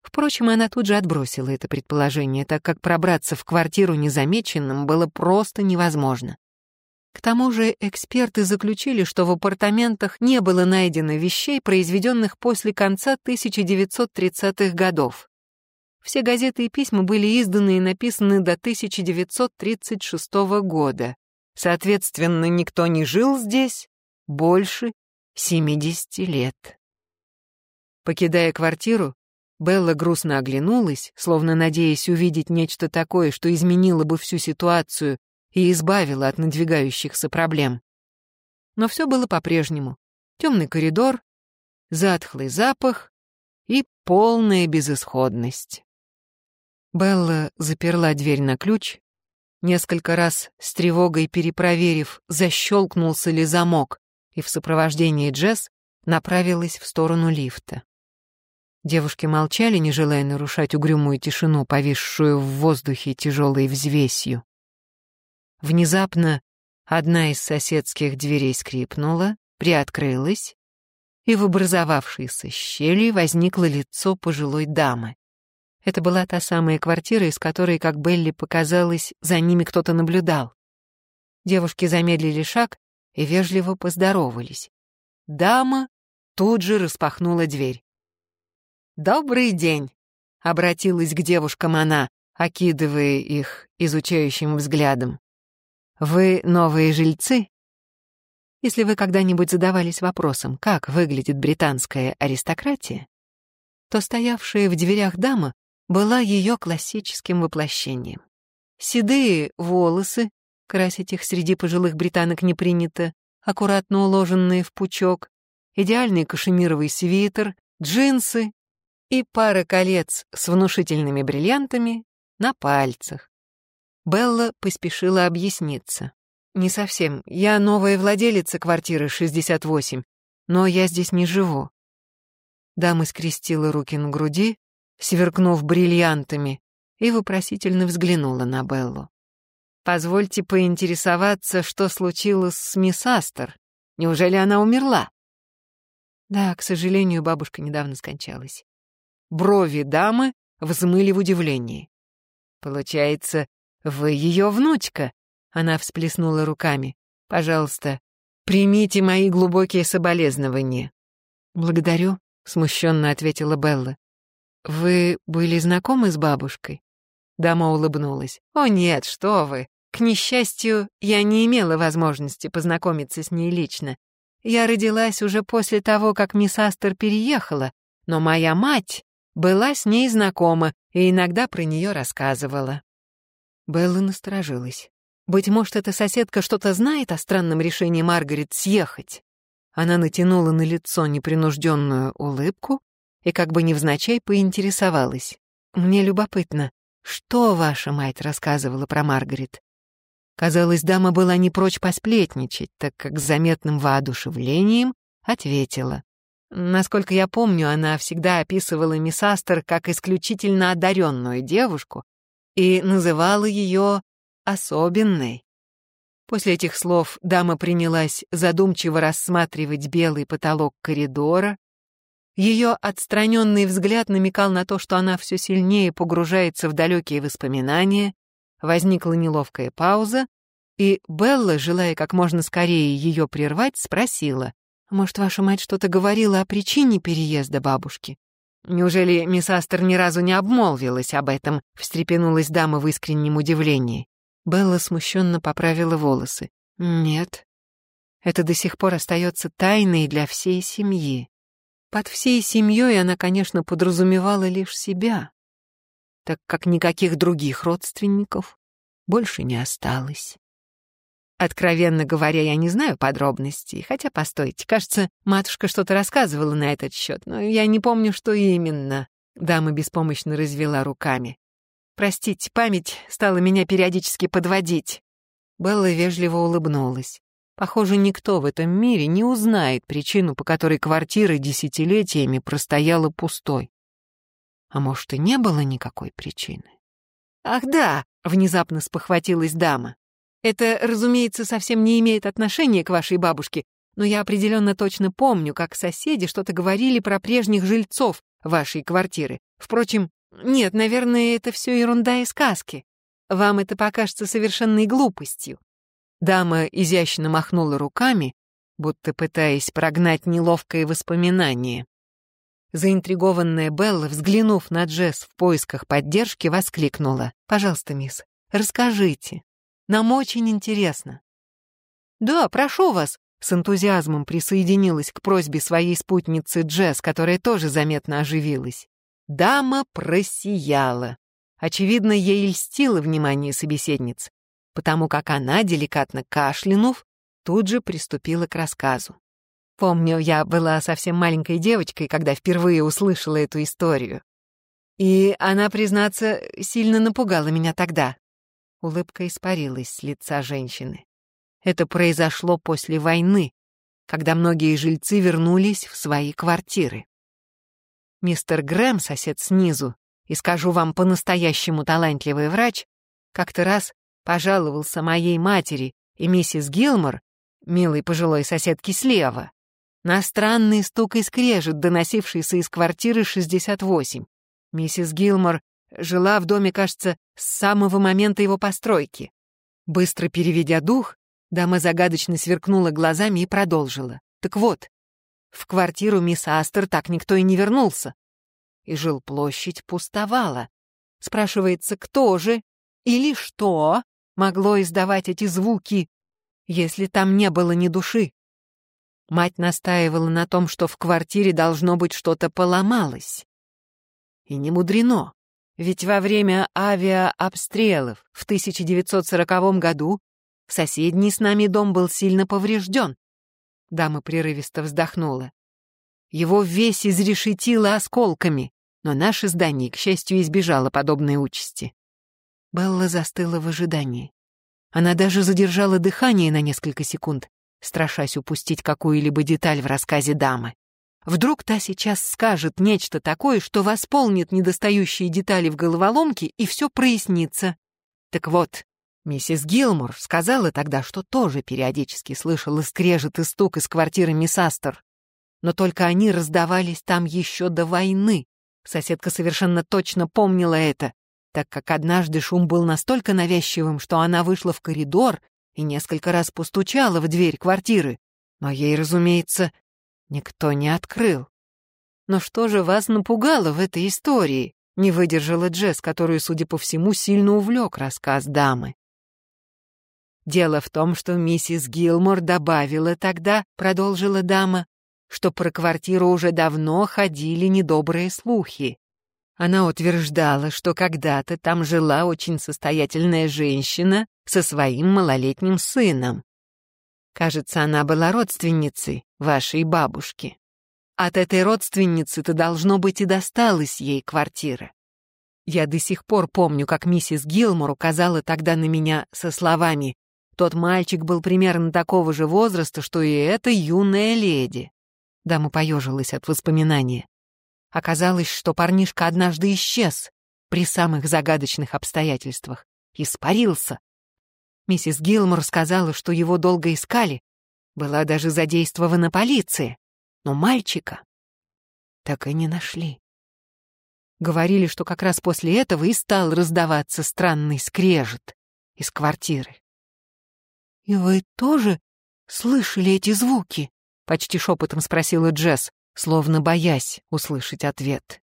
Впрочем, она тут же отбросила это предположение, так как пробраться в квартиру незамеченным было просто невозможно. К тому же эксперты заключили, что в апартаментах не было найдено вещей, произведенных после конца 1930-х годов. Все газеты и письма были изданы и написаны до 1936 года. Соответственно, никто не жил здесь больше 70 лет. Покидая квартиру, Белла грустно оглянулась, словно надеясь увидеть нечто такое, что изменило бы всю ситуацию и избавила от надвигающихся проблем. Но все было по-прежнему. Темный коридор, затхлый запах и полная безысходность. Белла заперла дверь на ключ, несколько раз с тревогой перепроверив, защелкнулся ли замок, и в сопровождении Джесс направилась в сторону лифта. Девушки молчали, не желая нарушать угрюмую тишину, повисшую в воздухе тяжелой взвесью. Внезапно одна из соседских дверей скрипнула, приоткрылась, и в образовавшейся щели возникло лицо пожилой дамы. Это была та самая квартира, из которой, как Белли показалось, за ними кто-то наблюдал. Девушки замедлили шаг и вежливо поздоровались. Дама тут же распахнула дверь. «Добрый день!» — обратилась к девушкам она, окидывая их изучающим взглядом. Вы новые жильцы? Если вы когда-нибудь задавались вопросом, как выглядит британская аристократия, то стоявшая в дверях дама была ее классическим воплощением. Седые волосы, красить их среди пожилых британок не принято, аккуратно уложенные в пучок, идеальный кашемировый свитер, джинсы и пара колец с внушительными бриллиантами на пальцах. Белла поспешила объясниться. «Не совсем. Я новая владелица квартиры 68, но я здесь не живу». Дама скрестила руки на груди, сверкнув бриллиантами, и вопросительно взглянула на Беллу. «Позвольте поинтересоваться, что случилось с мисс Астер. Неужели она умерла?» Да, к сожалению, бабушка недавно скончалась. Брови дамы взмыли в удивлении. Получается, «Вы ее внучка?» — она всплеснула руками. «Пожалуйста, примите мои глубокие соболезнования». «Благодарю», — смущенно ответила Белла. «Вы были знакомы с бабушкой?» Дама улыбнулась. «О нет, что вы! К несчастью, я не имела возможности познакомиться с ней лично. Я родилась уже после того, как мисс Астер переехала, но моя мать была с ней знакома и иногда про нее рассказывала». Белла насторожилась. Быть может, эта соседка что-то знает о странном решении Маргарет съехать. Она натянула на лицо непринужденную улыбку и как бы невзначай поинтересовалась. «Мне любопытно, что ваша мать рассказывала про Маргарет?» Казалось, дама была не прочь посплетничать, так как с заметным воодушевлением ответила. Насколько я помню, она всегда описывала мисс Астер как исключительно одаренную девушку и называла ее особенной. После этих слов дама принялась задумчиво рассматривать белый потолок коридора. Ее отстраненный взгляд намекал на то, что она все сильнее погружается в далекие воспоминания. Возникла неловкая пауза, и Белла, желая как можно скорее ее прервать, спросила, «Может, ваша мать что-то говорила о причине переезда бабушки?» «Неужели мисс Астер ни разу не обмолвилась об этом?» — встрепенулась дама в искреннем удивлении. Белла смущенно поправила волосы. «Нет. Это до сих пор остается тайной для всей семьи. Под всей семьей она, конечно, подразумевала лишь себя, так как никаких других родственников больше не осталось. Откровенно говоря, я не знаю подробностей, хотя, постойте, кажется, матушка что-то рассказывала на этот счет, но я не помню, что именно. Дама беспомощно развела руками. Простите, память стала меня периодически подводить». Белла вежливо улыбнулась. Похоже, никто в этом мире не узнает причину, по которой квартира десятилетиями простояла пустой. А может, и не было никакой причины? «Ах да!» — внезапно спохватилась дама. «Это, разумеется, совсем не имеет отношения к вашей бабушке, но я определенно точно помню, как соседи что-то говорили про прежних жильцов вашей квартиры. Впрочем, нет, наверное, это все ерунда и сказки. Вам это покажется совершенной глупостью. Дама изящно махнула руками, будто пытаясь прогнать неловкое воспоминание. Заинтригованная Белла, взглянув на Джесс в поисках поддержки, воскликнула. «Пожалуйста, мисс, расскажите. Нам очень интересно». «Да, прошу вас», — с энтузиазмом присоединилась к просьбе своей спутницы Джесс, которая тоже заметно оживилась. Дама просияла. Очевидно, ей льстило внимание собеседниц, потому как она, деликатно кашлянув, тут же приступила к рассказу. Помню, я была совсем маленькой девочкой, когда впервые услышала эту историю. И она, признаться, сильно напугала меня тогда. Улыбка испарилась с лица женщины. Это произошло после войны, когда многие жильцы вернулись в свои квартиры. Мистер Грэм, сосед снизу, и скажу вам, по-настоящему талантливый врач, как-то раз пожаловался моей матери и миссис Гилмор, милой пожилой соседке слева, на странный стук и скрежет, доносившийся из квартиры 68. Миссис Гилмор жила в доме, кажется, с самого момента его постройки. Быстро переведя дух, дама загадочно сверкнула глазами и продолжила. Так вот, в квартиру мисс Астер так никто и не вернулся. И жилплощадь пустовала. Спрашивается, кто же или что могло издавать эти звуки, если там не было ни души? Мать настаивала на том, что в квартире должно быть что-то поломалось. И не мудрено, ведь во время авиаобстрелов в 1940 году соседний с нами дом был сильно поврежден. Дама прерывисто вздохнула. Его весь изрешетило осколками, но наше здание, к счастью, избежало подобной участи. Белла застыла в ожидании. Она даже задержала дыхание на несколько секунд, страшась упустить какую-либо деталь в рассказе дамы. Вдруг та сейчас скажет нечто такое, что восполнит недостающие детали в головоломке, и все прояснится. Так вот, Миссис Гилмор сказала тогда, что тоже периодически слышала скрежет и стук из квартиры мисс Астер. Но только они раздавались там еще до войны. Соседка совершенно точно помнила это, так как однажды шум был настолько навязчивым, что она вышла в коридор и несколько раз постучала в дверь квартиры. Но ей, разумеется, никто не открыл. «Но что же вас напугало в этой истории?» — Не выдержала Джесс, которую, судя по всему, сильно увлек рассказ дамы. Дело в том, что миссис Гилмор добавила тогда, продолжила дама, что про квартиру уже давно ходили недобрые слухи. Она утверждала, что когда-то там жила очень состоятельная женщина со своим малолетним сыном. Кажется, она была родственницей вашей бабушки. От этой родственницы-то должно быть и досталась ей квартира. Я до сих пор помню, как миссис Гилмор указала тогда на меня со словами «Тот мальчик был примерно такого же возраста, что и эта юная леди». Дама поежилась от воспоминания. Оказалось, что парнишка однажды исчез при самых загадочных обстоятельствах. Испарился. Миссис Гилмор сказала, что его долго искали. Была даже задействована полиция но мальчика так и не нашли. Говорили, что как раз после этого и стал раздаваться странный скрежет из квартиры. «И вы тоже слышали эти звуки?» — почти шепотом спросила Джесс, словно боясь услышать ответ.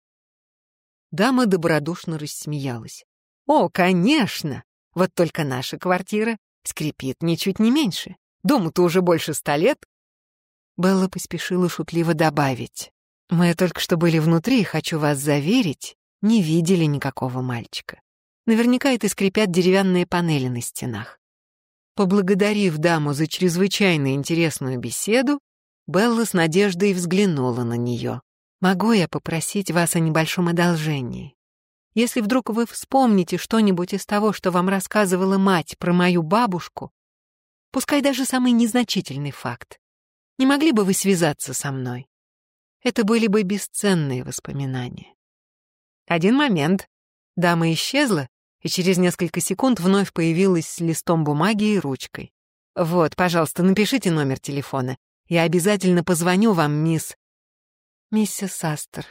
Дама добродушно рассмеялась. «О, конечно! Вот только наша квартира скрипит ничуть не меньше. Дому-то уже больше ста лет, Белла поспешила шутливо добавить. «Мы только что были внутри, и хочу вас заверить, не видели никакого мальчика. Наверняка это скрипят деревянные панели на стенах». Поблагодарив даму за чрезвычайно интересную беседу, Белла с надеждой взглянула на нее. «Могу я попросить вас о небольшом одолжении? Если вдруг вы вспомните что-нибудь из того, что вам рассказывала мать про мою бабушку, пускай даже самый незначительный факт, не могли бы вы связаться со мной? Это были бы бесценные воспоминания. Один момент. Дама исчезла, и через несколько секунд вновь появилась с листом бумаги и ручкой. «Вот, пожалуйста, напишите номер телефона. Я обязательно позвоню вам, мисс...» «Миссис Астер.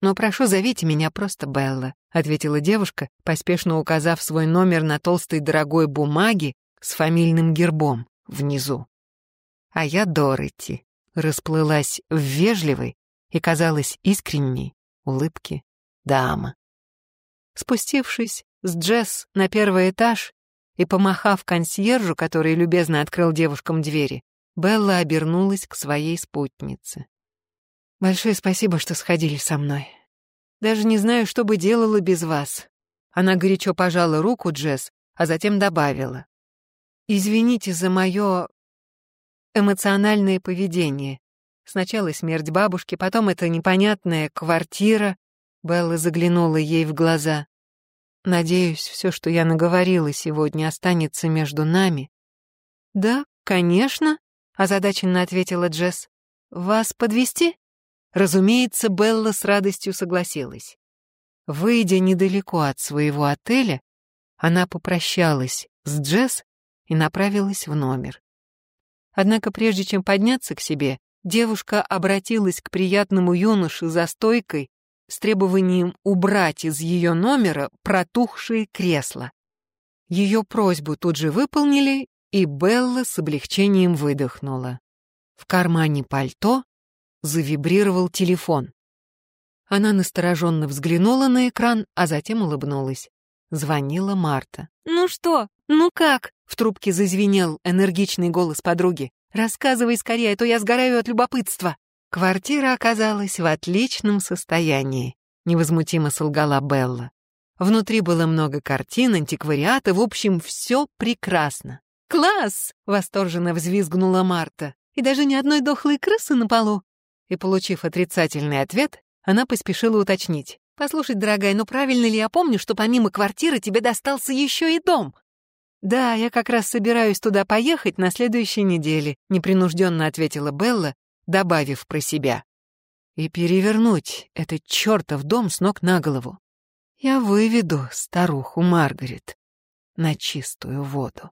Но прошу, зовите меня просто Белла», — ответила девушка, поспешно указав свой номер на толстой дорогой бумаге с фамильным гербом внизу а я Дороти, расплылась в вежливой и казалась искренней улыбке дама. Спустившись с Джесс на первый этаж и помахав консьержу, который любезно открыл девушкам двери, Белла обернулась к своей спутнице. «Большое спасибо, что сходили со мной. Даже не знаю, что бы делала без вас». Она горячо пожала руку Джесс, а затем добавила. «Извините за мое эмоциональное поведение. Сначала смерть бабушки, потом эта непонятная квартира. Белла заглянула ей в глаза. Надеюсь, все, что я наговорила сегодня, останется между нами. Да, конечно, озадаченно ответила Джесс. Вас подвести? Разумеется, Белла с радостью согласилась. Выйдя недалеко от своего отеля, она попрощалась с Джесс и направилась в номер. Однако прежде чем подняться к себе, девушка обратилась к приятному юноше за стойкой с требованием убрать из ее номера протухшие кресла. Ее просьбу тут же выполнили, и Белла с облегчением выдохнула. В кармане пальто завибрировал телефон. Она настороженно взглянула на экран, а затем улыбнулась. Звонила Марта. «Ну что, ну как?» В трубке зазвенел энергичный голос подруги. «Рассказывай скорее, а то я сгораю от любопытства». Квартира оказалась в отличном состоянии, невозмутимо солгала Белла. Внутри было много картин, антиквариата, в общем, все прекрасно. «Класс!» — восторженно взвизгнула Марта. «И даже ни одной дохлой крысы на полу!» И, получив отрицательный ответ, она поспешила уточнить. «Послушай, дорогая, ну правильно ли я помню, что помимо квартиры тебе достался еще и дом?» «Да, я как раз собираюсь туда поехать на следующей неделе», — непринужденно ответила Белла, добавив про себя. «И перевернуть этот чертов дом с ног на голову. Я выведу старуху Маргарет на чистую воду».